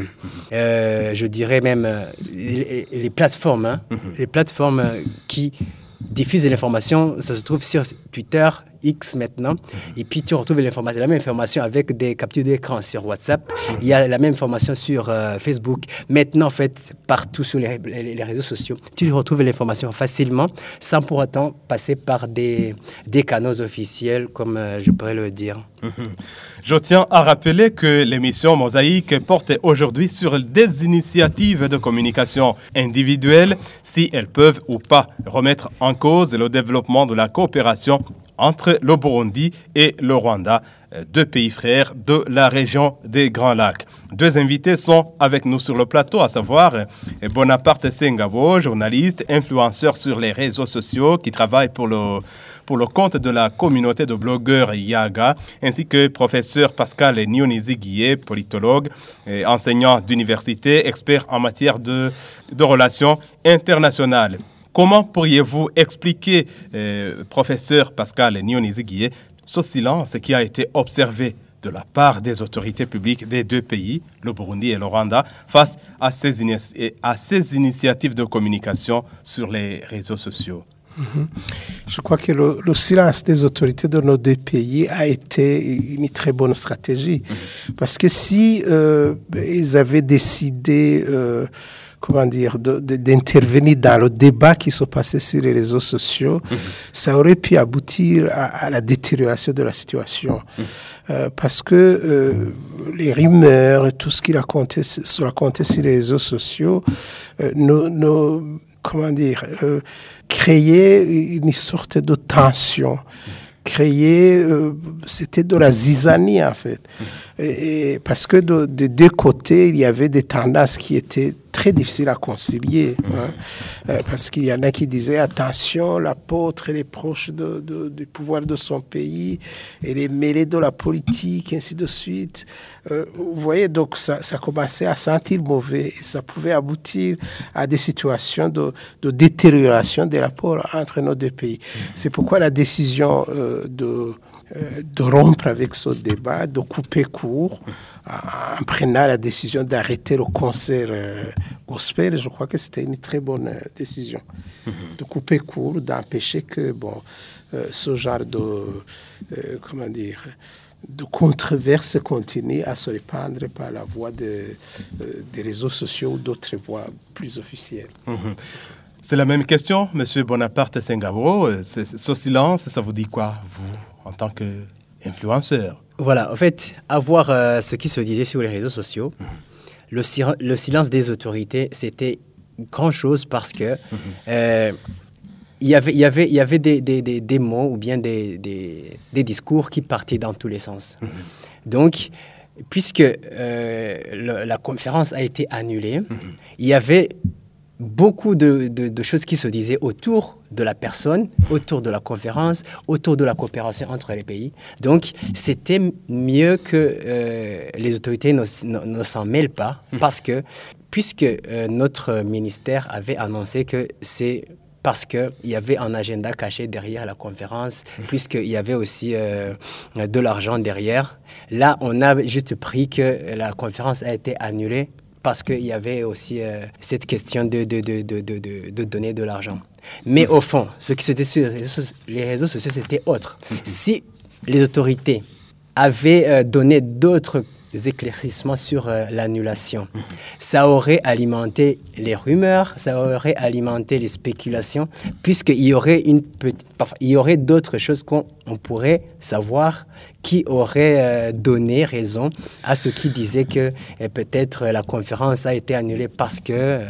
Speaker 5: euh, je dirais même euh, les, plateformes, hein. mhm. les plateformes qui diffusent l'information, ça se trouve sur Twitter, X maintenant. Et puis tu retrouves l'information, la même information avec des captures d'écran sur WhatsApp. Il y a la même information sur euh, Facebook. Maintenant, en fait, partout sur les, les, réseaux sociaux, tu retrouves l'information facilement sans pour autant passer par des, des canaux officiels, comme euh, je pourrais le dire.
Speaker 2: Je tiens à rappeler que l'émission Mosaïque porte aujourd'hui sur des initiatives de communication individuelles, si elles peuvent ou pas remettre en cause le développement de la coopération entre le Burundi et le Rwanda, euh, deux pays frères de la région des Grands Lacs. Deux invités sont avec nous sur le plateau, à savoir euh, Bonaparte Sengabo, journaliste, influenceur sur les réseaux sociaux qui travaille pour le, pour le compte de la communauté de blogueurs Yaga, ainsi que professeur Pascal Nionizi politologue, et enseignant d'université, expert en matière de, de relations internationales. Comment pourriez-vous expliquer, euh, professeur Pascal Nionizi ce silence qui a été observé de la part des autorités publiques des deux pays, le Burundi et le Rwanda, face à ces, à ces initiatives de communication sur les réseaux sociaux?
Speaker 3: Mhm. Je crois que le, silence des autorités de nos deux pays a été une très bonne stratégie. Mhm. Parce que si euh, ils avaient décidé euh, comment dire, d'intervenir dans le débat qui se passait sur les réseaux sociaux, mhm. ça aurait pu aboutir à, la détérioration de la situation. Mhm. Euh, parce que euh, les rumeurs, tout ce qui racontait, se racontait sur les réseaux sociaux, euh, comment dire, créait une sorte de tension créer, c'était de la zizanie en fait. Mhm. Et, parce que de, de, deux côtés, il y avait des tendances qui étaient très difficile à concilier. hein. Euh, parce qu'il y en a qui disaient attention, l'apôtre, il est proche de, de- du pouvoir de son pays, il est mêlé de la politique, ainsi de suite. Euh, vous voyez, donc ça, ça commençait à sentir mauvais et ça pouvait aboutir à des situations de, de détérioration des rapports entre nos deux pays. C'est pourquoi la décision euh, de de rompre avec ce débat, de couper court, en en prenant la décision d'arrêter le concert euh, gospel. Je crois que c'était une très bonne euh, décision. De couper court, d'empêcher que bon, euh, ce genre de, euh, comment dire, de controverse continue à se répandre par la voie de, euh, des réseaux sociaux ou d'autres voies plus officielles.
Speaker 2: C'est la même question, Monsieur Bonaparte. Euh, c'est- Ce silence, ça vous dit quoi, vous, en tant qu'influenceur
Speaker 5: Voilà, en fait, avoir euh, ce qui se disait sur les réseaux sociaux, le, si- le silence des autorités, c'était grand chose parce que euh, il y avait, il y avait, il y avait des, des, des, des mots ou bien des, discours qui partaient dans tous les sens. Donc, puisque euh, le- la conférence a été annulée, il y avait beaucoup de, de- de choses qui se disaient autour de la personne, autour de la conférence, autour de la coopération entre les pays. Donc, c'était mieux que euh, les autorités ne, s- ne- ne s'en mêlent pas, parce que, puisque euh, notre ministère avait annoncé que c'est parce qu'il y avait un agenda caché derrière la conférence, puisqu'il y avait aussi euh, de l'argent derrière. Là, on a juste pris que la conférence a été annulée parce qu'il y avait aussi euh, cette question de, de, de, de, de, donner de l'argent. Mais au fond, ce qui se dit sur les réseaux, sociaux, c'était autre. Si les autorités avaient euh, donné d'autres éclaircissements sur euh, l'annulation, ça aurait alimenté les rumeurs, ça aurait alimenté les spéculations, puisqu'il y aurait, une petite, parfois, il y aurait d'autres choses qu'on on pourrait savoir qui aurait euh, donné raison à ceux qui disaient que euh, peut-être la conférence a été annulée parce que euh,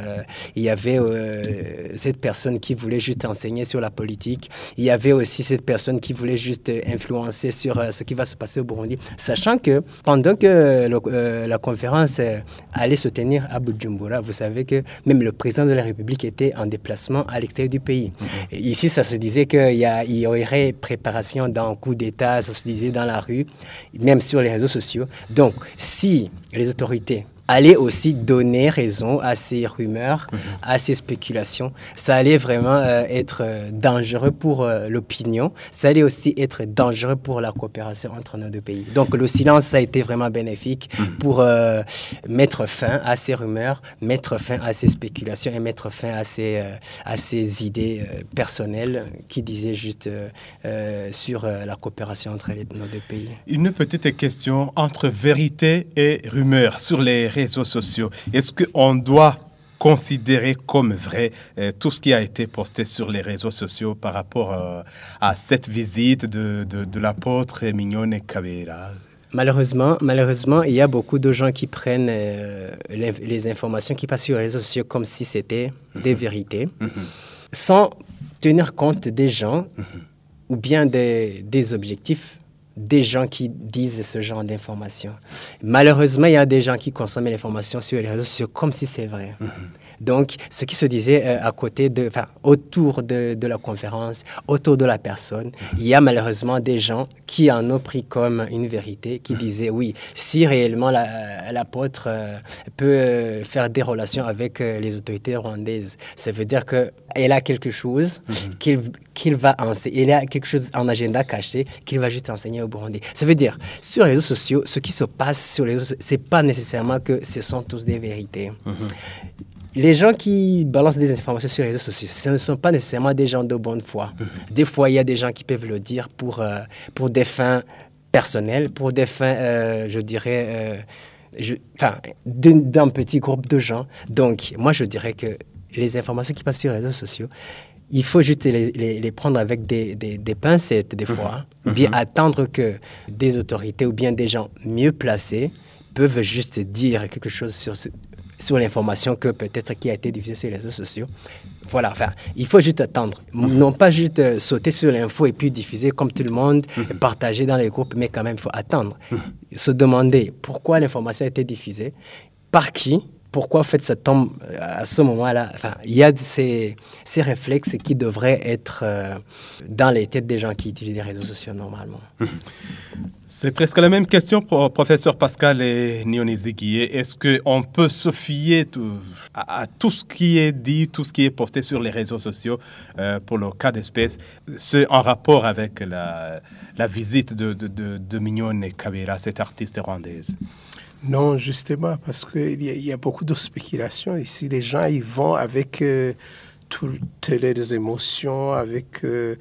Speaker 5: il y avait euh, cette personne qui voulait juste enseigner sur la politique. Il y avait aussi cette personne qui voulait juste influencer sur euh, ce qui va se passer au Burundi, sachant que pendant que le- la conférence allait se tenir à Bujumbura, vous savez que même le président de la République était en déplacement à l'extérieur du pays. Et ici, ça se disait qu'il y, y aurait préparation d'un coup d'État, ça se disait dans la rue, même sur les réseaux sociaux. Donc, si les autorités allaient aussi donner raison à ces rumeurs, à ces spéculations, ça allait vraiment euh, être euh, dangereux pour euh, l'opinion, ça allait aussi être dangereux pour la coopération entre nos deux pays. Donc le silence, ça a été vraiment bénéfique pour euh, mettre fin à ces rumeurs, mettre fin à ces spéculations et mettre fin à ces, à ces idées personnelles qui disaient juste sur la coopération entre les- nos deux pays.
Speaker 2: Une petite question entre vérité et rumeur sur les réseaux sociaux. Est-ce qu'on doit considérer comme vrai euh, tout ce qui a été posté sur les réseaux sociaux par rapport euh, à cette visite de, de, de l'apôtre Mignone Kabera
Speaker 5: Malheureusement, malheureusement, il y a beaucoup de gens qui prennent euh, les, les informations qui passent sur les réseaux sociaux comme si c'était des vérités, sans tenir compte des gens ou bien des, des objectifs des gens qui disent ce genre d'informations. Malheureusement, il y a des gens qui consomment l'information sur les réseaux sociaux comme si c'est vrai. Donc, ce qui se disait euh, à côté de, enfin, autour de, de la conférence, autour de la personne, il y a malheureusement des gens qui en ont pris comme une vérité, qui disaient oui, si réellement la- l'apôtre euh, peut euh, faire des relations avec euh, les autorités rwandaises, ça veut dire qu'elle a quelque chose qu'il qu'il va enseigner, il a quelque chose en agenda caché qu'il va juste enseigner au Burundi. Ça veut dire, sur les réseaux sociaux, ce qui se passe sur les réseaux sociaux, c'est pas nécessairement que ce sont tous des vérités. Les gens qui balancent des informations sur les réseaux sociaux, ce ne sont pas nécessairement des gens de bonne foi. Des fois, il y a des gens qui peuvent le dire pour, euh, pour des fins personnelles, pour des fins, euh, je dirais, euh, enfin, d'un d'un petit groupe de gens. Donc, moi, je dirais que les informations qui passent sur les réseaux sociaux, il faut juste les, les- les prendre avec des, des- des pincettes des fois, ou bien attendre que des autorités ou bien des gens mieux placés peuvent juste dire quelque chose sur, ce- sur l'information que peut-être qui a été diffusée sur les réseaux sociaux. Voilà, enfin, il faut juste attendre. Non pas juste euh, sauter sur l'info et puis diffuser comme tout le monde, et partager dans les groupes, mais quand même, il faut attendre. Se demander pourquoi l'information a été diffusée, par qui, pourquoi en fait ça tombe euh, à ce moment-là Enfin, il y a ces, ces réflexes qui devraient être euh, dans les têtes des gens qui utilisent les réseaux sociaux normalement.
Speaker 2: C'est presque la même question pour professeur Pascal et Nionisi. Est-ce qu'on peut se fier à, tout ce qui est dit, tout ce qui est posté sur les réseaux sociaux euh, pour le cas d'espèce, ce en rapport avec la, visite de, de, de, de cette artiste rwandaise?
Speaker 3: Non, justement, parce qu'il y, a- y a beaucoup de spéculations. Ici, les gens, ils vont avec euh, toutes les émotions, avec euh,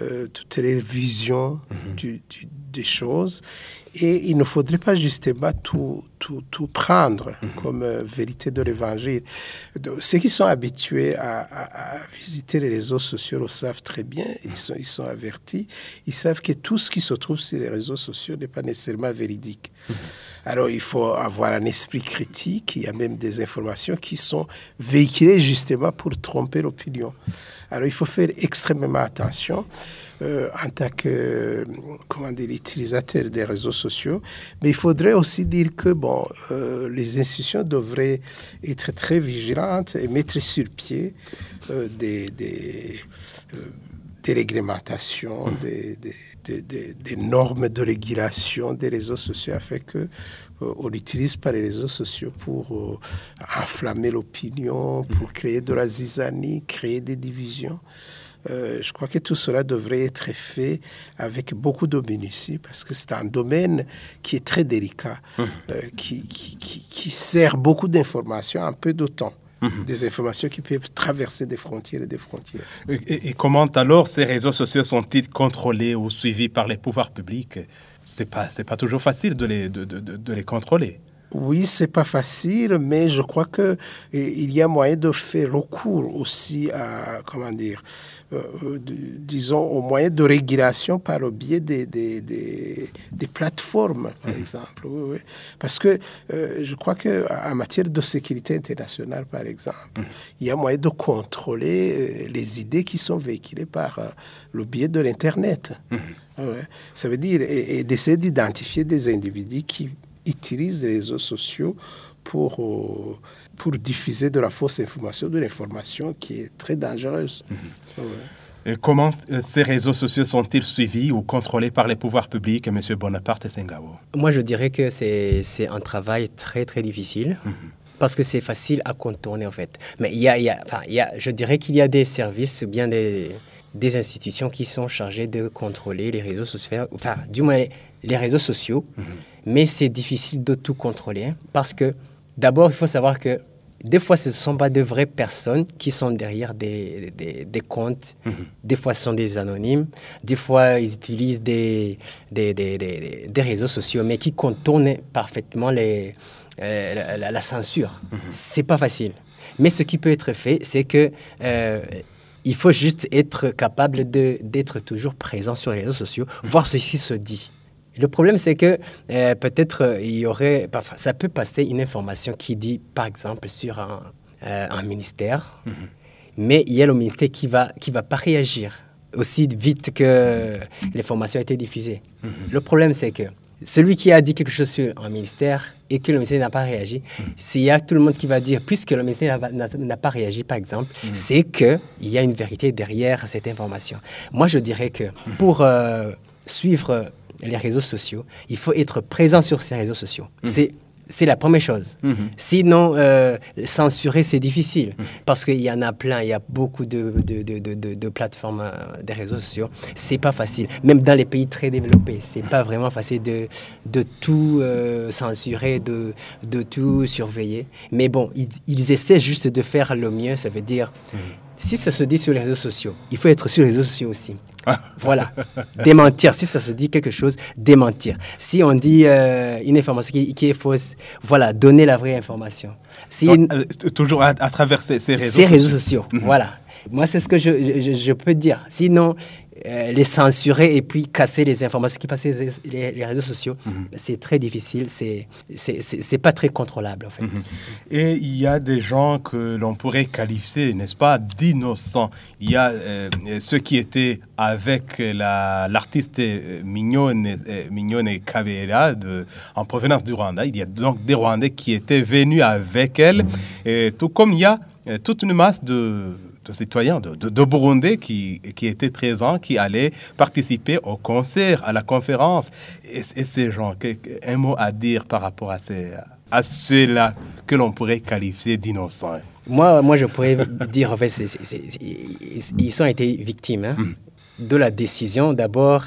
Speaker 3: euh, toutes les visions du- du- des choses. Et il ne faudrait pas justement tout, tout, tout prendre comme euh, vérité de l'évangile. Ceux qui sont habitués à, à- à visiter les réseaux sociaux le savent très bien, ils sont, ils sont avertis, ils savent que tout ce qui se trouve sur les réseaux sociaux n'est pas nécessairement véridique. Alors il faut avoir un esprit critique, il y a même des informations qui sont véhiculées justement pour tromper l'opinion. Alors il faut faire extrêmement attention euh, en tant que euh, comment dire, utilisateur des réseaux sociaux, mais il faudrait aussi dire que bon, euh, les institutions devraient être très vigilantes et mettre sur pied euh, des, des, euh, des réglementations, des, des- des- normes de régulation des réseaux sociaux afin que euh, on n'utilise pas les réseaux sociaux pour enflammer l'opinion, pour créer de la zizanie, créer des divisions. Euh, je crois que tout cela devrait être fait avec beaucoup de minutie parce que c'est un domaine qui est très délicat, euh, qui, qui, qui- qui sert beaucoup d'informations en peu de temps. Des informations qui peuvent traverser des frontières et des frontières.
Speaker 2: Et, comment alors ces réseaux sociaux sont-ils contrôlés ou suivis par les pouvoirs publics? C'est pas, pas toujours facile de les, de, de- de- de les contrôler.
Speaker 3: Oui, c'est pas facile, mais je crois que il y a moyen de faire recours aussi à comment dire, euh, euh, d- disons au moyen de régulation par le biais des, des, des, des plateformes, par exemple. Oui, oui. Parce que euh, je crois que en matière de sécurité internationale, par exemple, il y a moyen de contrôler les idées qui sont véhiculées par euh, le biais de l'internet. Ouais. Ça veut dire et, et d'essayer d'identifier des individus qui utilisent les réseaux sociaux pour, euh, pour diffuser de la fausse information, de l'information qui est très dangereuse. Ouais.
Speaker 2: Et comment euh, ces réseaux sociaux sont-ils suivis ou contrôlés par les pouvoirs publics, M. Bonaparte et Sengao
Speaker 5: Moi, je dirais que c'est c'est un travail très, très difficile. Parce que c'est facile à contourner, en fait. Mais il y a, il y a- enfin, il y a, je dirais qu'il y a des services, bien des, des institutions qui sont chargées de contrôler les réseaux sociaux, enfin, du moins les réseaux sociaux. Mais c'est difficile de tout contrôler. hein, parce que, d'abord, il faut savoir que des fois, ce ne sont pas de vraies personnes qui sont derrière des, des, des comptes. Des fois, ce sont des anonymes. Des fois, ils utilisent des, des, des, réseaux sociaux, mais qui contournent parfaitement les, euh, la, la- la censure. C'est pas facile. Mais ce qui peut être fait, c'est que euh, il faut juste être capable de- d'être toujours présent sur les réseaux sociaux, voir ce qui se dit. Le problème, c'est que euh, peut-être euh, il y aurait, enfin, ça peut passer une information qui dit, par exemple, sur un, euh, un ministère, mais il y a le ministère qui va qui va pas réagir aussi vite que l'information a été diffusée. Le problème, c'est que celui qui a dit quelque chose sur un ministère et que le ministère n'a pas réagi, s'il y a tout le monde qui va dire, puisque le ministère n'a- pas réagi, par exemple, c'est qu'il y a une vérité derrière cette information. Moi, je dirais que pour euh, suivre les réseaux sociaux, il faut être présent sur ces réseaux sociaux. C'est c'est la première chose. Sinon, euh, censurer, c'est difficile. Parce qu'il y en a plein, il y a beaucoup de, de, de, de- plateformes euh, des réseaux sociaux. C'est pas facile. Même dans les pays très développés, c'est pas vraiment facile de, de tout euh, censurer, de, de tout surveiller. Mais bon, ils, ils essaient juste de faire le mieux. Ça veut dire, si ça se dit sur les réseaux sociaux, il faut être sur les réseaux sociaux aussi. Voilà. Démentir. Si ça se dit quelque chose, démentir. Si on dit euh, une information qui, qui est fausse, voilà, donner la vraie information. Si
Speaker 2: Donc,
Speaker 5: une-
Speaker 2: euh, toujours à, à travers ces, ces réseaux
Speaker 5: ces réseaux
Speaker 2: sociaux.
Speaker 5: sociaux, voilà. Moi, c'est ce que je, je- je peux dire. Sinon, euh, les censurer et puis casser les informations qui passent les, les- les réseaux sociaux, c'est très difficile. C'est c'est- pas très contrôlable, en fait.
Speaker 2: Et il y a des gens que l'on pourrait qualifier, n'est-ce pas, d'innocents. Il y a euh, ceux qui étaient avec la- l'artiste euh, Mignone, Mignone Kabera de- en provenance du Rwanda. Il y a donc des Rwandais qui étaient venus avec elle, et tout comme il y a toute une masse de, de citoyens, de, de, de Burundais qui, qui étaient présents, qui allaient participer au concert, à la conférence. Et, et ces gens, un mot à dire par rapport à, ces, à ceux-là que l'on pourrait qualifier d'innocents.
Speaker 5: Moi, moi, je pourrais dire, en fait, c'est- ils, ils ont été victimes hein, de la décision d'abord,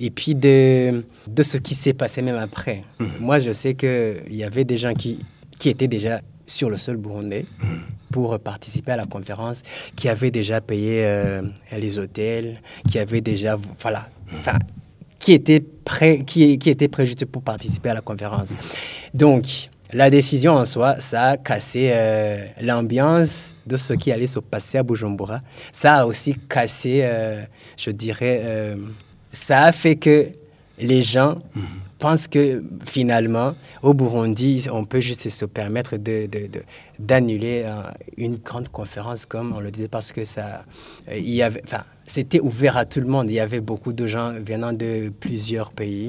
Speaker 5: et puis de, de ce qui s'est passé même après. Moi, je sais qu'il y avait des gens qui, qui étaient déjà sur le sol burundais pour participer à la conférence, qui avaient déjà payé euh, les hôtels, qui avaient déjà, voilà, enfin, qui étaient prêts, qui, qui étaient prêts juste pour participer à la conférence. Donc, la décision en soi, ça a cassé euh, l'ambiance de ce qui allait se passer à Bujumbura. Ça a aussi cassé, euh, je dirais, euh, ça a fait que les gens pensent que finalement, au Burundi, on peut juste se permettre de, de- de- d'annuler euh, une grande conférence, comme on le disait, parce que ça, euh, il y avait, enfin, c'était ouvert à tout le monde. Il y avait beaucoup de gens venant de plusieurs pays.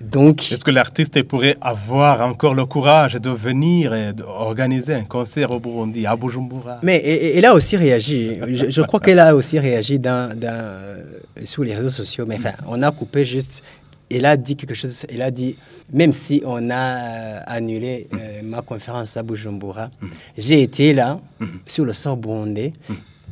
Speaker 5: Donc,
Speaker 2: Est-ce que l'artiste pourrait avoir encore le courage de venir et d'organiser un concert au Burundi, à Bujumbura?
Speaker 5: Mais elle a aussi réagi. Je, je crois qu'elle a aussi réagi dans, dans, sur les réseaux sociaux. Mais enfin, on a coupé juste. Elle a dit quelque chose. Elle a dit même si on a euh, annulé euh, ma conférence à Bujumbura, j'ai été là sur le sort burundais.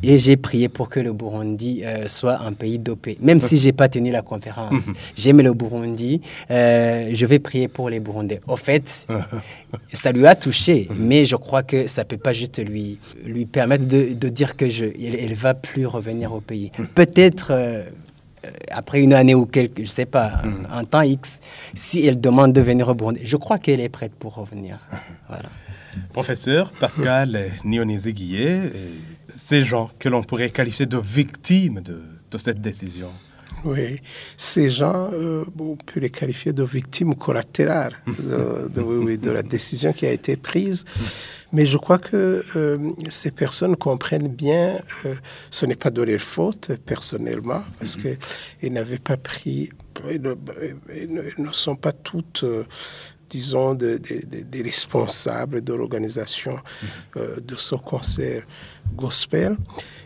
Speaker 5: Et j'ai prié pour que le Burundi euh, soit un pays dopé. Même si j'ai pas tenu la conférence, j'aime le Burundi, euh, je vais prier pour les Burundais. Au fait, ça lui a touché, mais je crois que ça peut pas juste lui, lui permettre de, de dire que je, elle, elle va plus revenir au pays. Peut-être après une année ou quelques, je sais pas, un temps X, si elle demande de venir au Burundi, je crois qu'elle est prête pour revenir. Voilà.
Speaker 2: Professeur Pascal Nionézé-Guillet, euh, ces gens que l'on pourrait qualifier de victimes de, de cette décision.
Speaker 3: Oui, ces gens, euh, on peut les qualifier de victimes collatérales de, de- oui, oui, de la décision qui a été prise. Mais je crois que euh, ces personnes comprennent bien, euh, ce n'est pas de leur faute personnellement, parce qu'ils n'avaient pas pris, ne, ne- ils ne sont pas toutes, euh, disons, des de, de- des responsables de l'organisation euh, de ce concert gospel.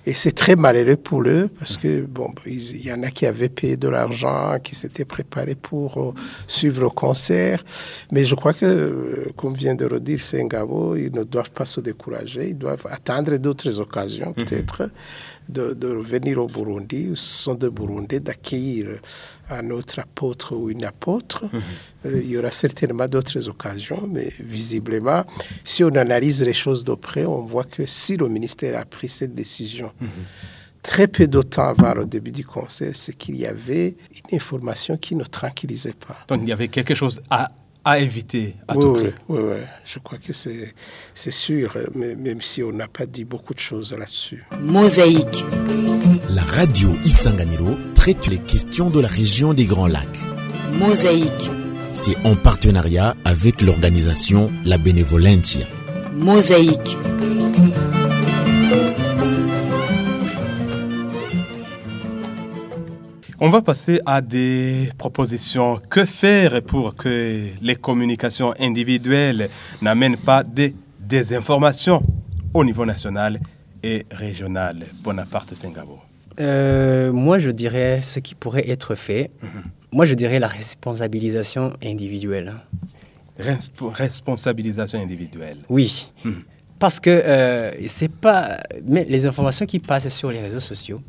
Speaker 3: Et c'est très malheureux pour eux parce que, bon, ils- il y en a qui avaient payé de l'argent, qui s'étaient préparés pour euh, suivre le concert. Mais je crois que, euh, comme vient de le dire Sengabo, ils ne doivent pas se décourager. Ils doivent attendre d'autres occasions, peut-être, de, de revenir au Burundi. Ce sont des Burundais d'accueillir un autre apôtre ou une apôtre. Euh, il y aura certainement d'autres occasions, mais visiblement, si on analyse les choses de près, on voit que si le ministère a pris cette décision très peu de temps avant le début du concert, c'est qu'il y avait une information qui ne tranquillisait pas.
Speaker 2: Donc il y avait quelque chose à, à éviter à
Speaker 3: oui,
Speaker 2: tout
Speaker 3: oui,
Speaker 2: prix.
Speaker 3: oui, oui. je crois que c'est c'est sûr, mais même si on n'a pas dit beaucoup de choses là-dessus.
Speaker 1: Mosaïque.
Speaker 4: La radio Isanganiro traite les questions de la région des Grands Lacs.
Speaker 1: Mosaïque.
Speaker 4: C'est en partenariat avec l'organisation La Benevolentia.
Speaker 1: Mosaïque.
Speaker 2: On va passer à des propositions. Que faire pour que les communications individuelles n'amènent pas des désinformations au niveau national et régional? Bonaparte Singapore.
Speaker 5: Euh, moi, je dirais ce qui pourrait être fait. Moi, je dirais la responsabilisation individuelle.
Speaker 2: Resp- responsabilisation individuelle.
Speaker 5: Oui.
Speaker 2: Mhm.
Speaker 5: Parce que euh, c'est pas. Mais les informations qui passent sur les réseaux sociaux,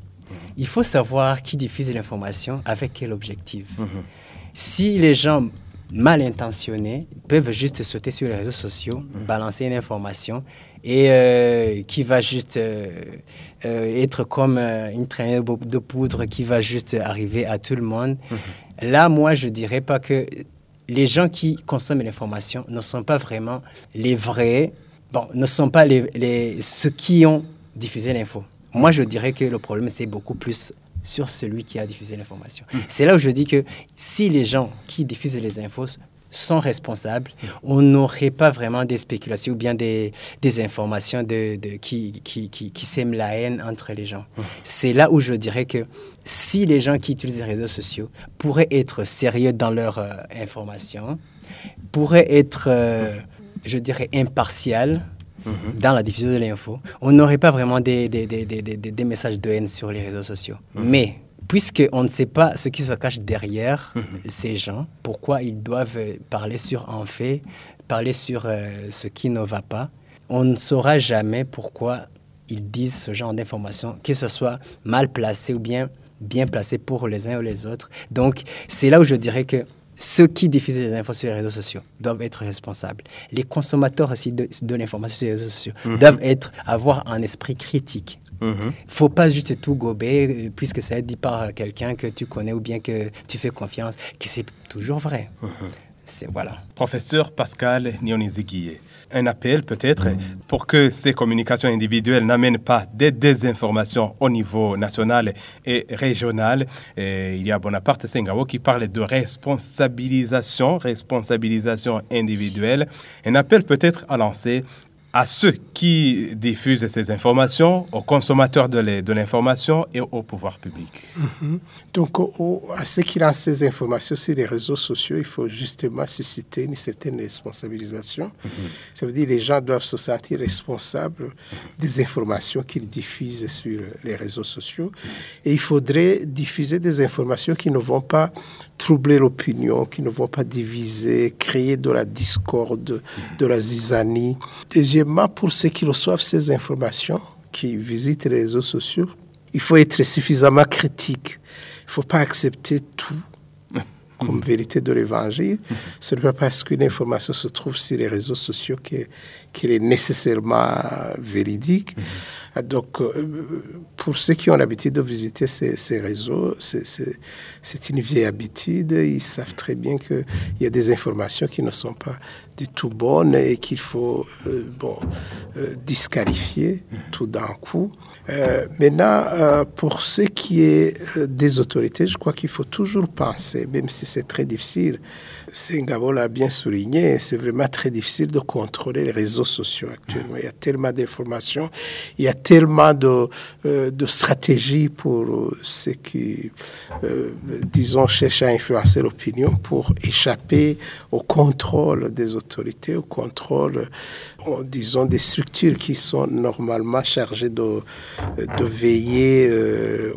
Speaker 5: il faut savoir qui diffuse l'information avec quel objectif. Si les gens mal intentionnés peuvent juste sauter sur les réseaux sociaux, balancer une information et euh, qui va juste euh, euh, être comme une traînée de poudre qui va juste arriver à tout le monde. Là, moi, je dirais pas que les gens qui consomment l'information ne sont pas vraiment les vrais, bon, ne sont pas les, les- ceux qui ont diffusé l'info. Moi, je dirais que le problème, c'est beaucoup plus sur celui qui a diffusé l'information. C'est là où je dis que si les gens qui diffusent les infos sont responsables, on n'aurait pas vraiment des spéculations ou bien des, des informations de, de- qui, qui, qui, qui sèment la haine entre les gens. C'est là où je dirais que si les gens qui utilisent les réseaux sociaux pourraient être sérieux dans leur euh, information, pourraient être, euh, je dirais, impartial dans la diffusion de l'info, on n'aurait pas vraiment des, des, des, des, messages de haine sur les réseaux sociaux. Mais puisqu'on ne sait pas ce qui se cache derrière ces gens, pourquoi ils doivent euh, parler sur un fait, parler sur euh, ce qui ne va pas, on ne saura jamais pourquoi ils disent ce genre d'informations, que ce soit mal placé ou bien bien placé pour les uns ou les autres. Donc, c'est là où je dirais que ceux qui diffusent les infos sur les réseaux sociaux doivent être responsables. Les consommateurs aussi de, de l'information sur les réseaux sociaux doivent être, avoir un esprit critique.
Speaker 2: Mhm.
Speaker 5: faut pas juste tout gober euh, puisque ça est dit par quelqu'un que tu connais ou bien que tu fais confiance, que c'est toujours vrai. C'est voilà.
Speaker 2: Professeur Pascal Nyonizigiye, un appel peut-être pour que ces communications individuelles n'amènent pas des désinformations au niveau national et régional. Et il y a Bonaparte Sengabo qui parle de responsabilisation, responsabilisation individuelle. Un appel peut-être à lancer à ceux qui diffusent ces informations, aux consommateurs de l'in- de l'information et au pouvoir public.
Speaker 3: Donc, au- au- à ceux qui lancent ces informations sur les réseaux sociaux, il faut justement susciter une certaine responsabilisation. Ça veut dire que les gens doivent se sentir responsables des informations qu'ils diffusent sur les réseaux sociaux. Et il faudrait diffuser des informations qui ne vont pas troubler l'opinion, qui ne vont pas diviser, créer de la discorde, de la zizanie. Deuxièmement, pour ceux qui reçoivent ces informations, qui visitent les réseaux sociaux, il faut être suffisamment critique. Il ne faut pas accepter tout comme vérité de l'évangile. Ce n'est pas parce qu'une information se trouve sur les réseaux sociaux que- qu'elle est nécessairement véridique. Donc, euh, pour ceux qui ont l'habitude de visiter ces, ces réseaux, c'est- une vieille habitude. Ils savent très bien qu'il y a des informations qui ne sont pas du tout bonnes et qu'il faut euh, bon, euh, disqualifier tout d'un coup. Euh, maintenant, euh, pour ce qui est euh, des autorités, je crois qu'il faut toujours penser, même si c'est très difficile, Singapore l'a bien souligné, c'est vraiment très difficile de contrôler les réseaux sociaux actuellement. Il y a tellement d'informations, il y a tellement de, euh, stratégies pour euh, ceux qui, euh, disons, cherchent à influencer l'opinion pour échapper au contrôle des autorités, au contrôle, disons, des structures qui sont normalement chargées de, veiller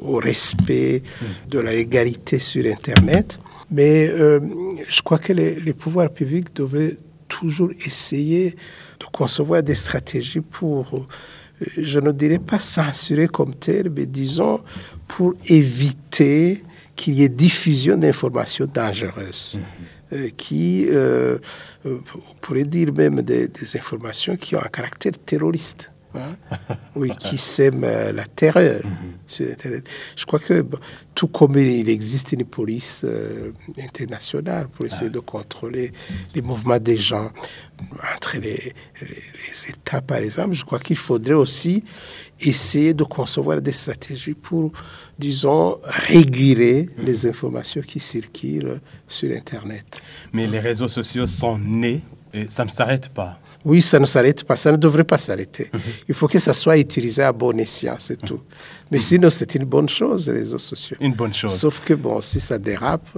Speaker 3: au respect de la légalité sur Internet. Mais je crois que les, les pouvoirs publics devaient toujours essayer de concevoir des stratégies pour, euh, je ne dirais pas censurer comme tel, mais disons pour éviter qu'il y ait diffusion d'informations dangereuses. euh, qui, euh, euh, on pourrait dire même des, des informations qui ont un caractère terroriste. Hein. Oui, qui sèment euh, la terreur sur Internet. Je crois que bon, tout comme il existe une police euh, internationale pour essayer de contrôler les mouvements des gens entre les, les- les États, par exemple, je crois qu'il faudrait aussi essayer de concevoir des stratégies pour, disons, réguler les informations qui circulent sur Internet.
Speaker 2: Mais les réseaux sociaux sont nés et ça ne s'arrête pas.
Speaker 3: Oui, ça ne s'arrête pas, ça ne devrait pas s'arrêter. Il faut que ça soit utilisé à bon escient, c'est tout. Mais sinon, c'est une bonne chose, les réseaux sociaux.
Speaker 2: Une bonne chose.
Speaker 3: Sauf que, bon, si ça dérape,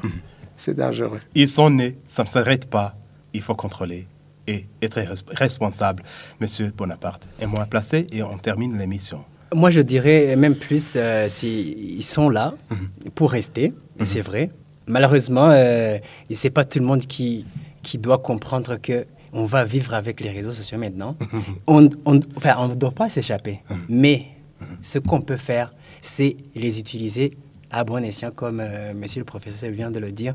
Speaker 3: c'est dangereux.
Speaker 2: Ils sont nés, ça ne s'arrête pas. Il faut contrôler et être res- responsable. Monsieur Bonaparte, un mot à placer et on termine l'émission.
Speaker 5: Moi, je dirais même plus, euh, si ils sont là pour rester, et c'est vrai. Malheureusement, euh, c'est pas tout le monde qui, qui doit comprendre que on va vivre avec les réseaux sociaux maintenant. on, on, enfin, on ne doit pas s'échapper. Mais ce qu'on peut faire, c'est les utiliser à bon escient, comme euh, monsieur le professeur vient de le dire.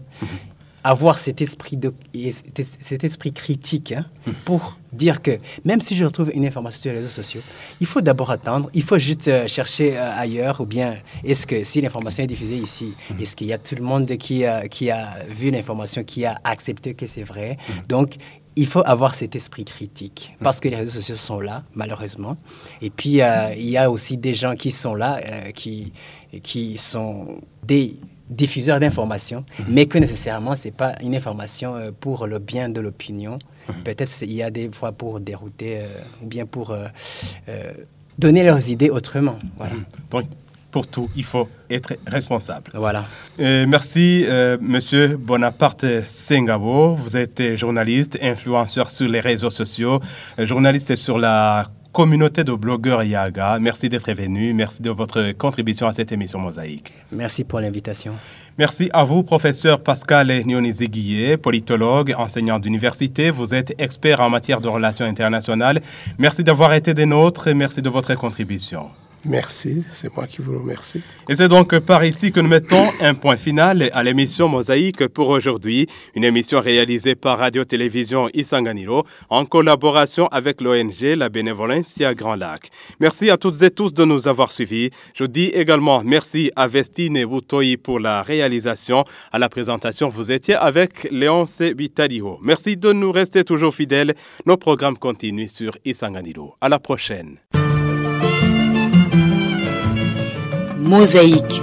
Speaker 5: Avoir cet esprit, de, et cet es- cet esprit critique hein, pour dire que même si je retrouve une information sur les réseaux sociaux, il faut d'abord attendre, il faut juste euh, chercher euh, ailleurs ou bien est-ce que si l'information est diffusée ici, est-ce qu'il y a tout le monde qui, a- qui a vu l'information, qui a accepté que c'est vrai? Donc, il faut avoir cet esprit critique parce que les réseaux sociaux sont là, malheureusement. Et puis, euh, il y a aussi des gens qui sont là, euh, qui, qui sont des diffuseurs d'informations, mais que nécessairement, ce n'est pas une information euh, pour le bien de l'opinion. Peut-être il y a des fois pour dérouter ou bien pour donner leurs idées autrement. Voilà.
Speaker 2: Donc, pour tout, il faut être responsable.
Speaker 5: Voilà.
Speaker 2: Euh, merci, euh, Monsieur Bonaparte Sengabo. Vous êtes journaliste, influenceur sur les réseaux sociaux, euh, journaliste sur la communauté de blogueurs Yaga. Merci d'être venu. Merci de votre contribution à cette émission Mosaïque.
Speaker 5: Merci pour l'invitation.
Speaker 2: Merci à vous, professeur Pascal Nyonizé-Guillet, politologue, enseignant d'université. Vous êtes expert en matière de relations internationales. Merci d'avoir été des nôtres et merci de votre contribution.
Speaker 3: Merci, c'est moi qui vous remercie.
Speaker 2: Et c'est donc par ici que nous mettons un point final à l'émission Mosaïque pour aujourd'hui, une émission réalisée par Radio-Télévision Isanganiro en collaboration avec l'ONG La Bénévolencia Grand Lac. Merci à toutes et tous de nous avoir suivis. Je dis également merci à Vestine Boutoyi pour la réalisation. À la présentation, vous étiez avec Léonce Vitaliho. Merci de nous rester toujours fidèles. Nos programmes continuent sur Isanganiro. À la prochaine.
Speaker 1: Mosaïque.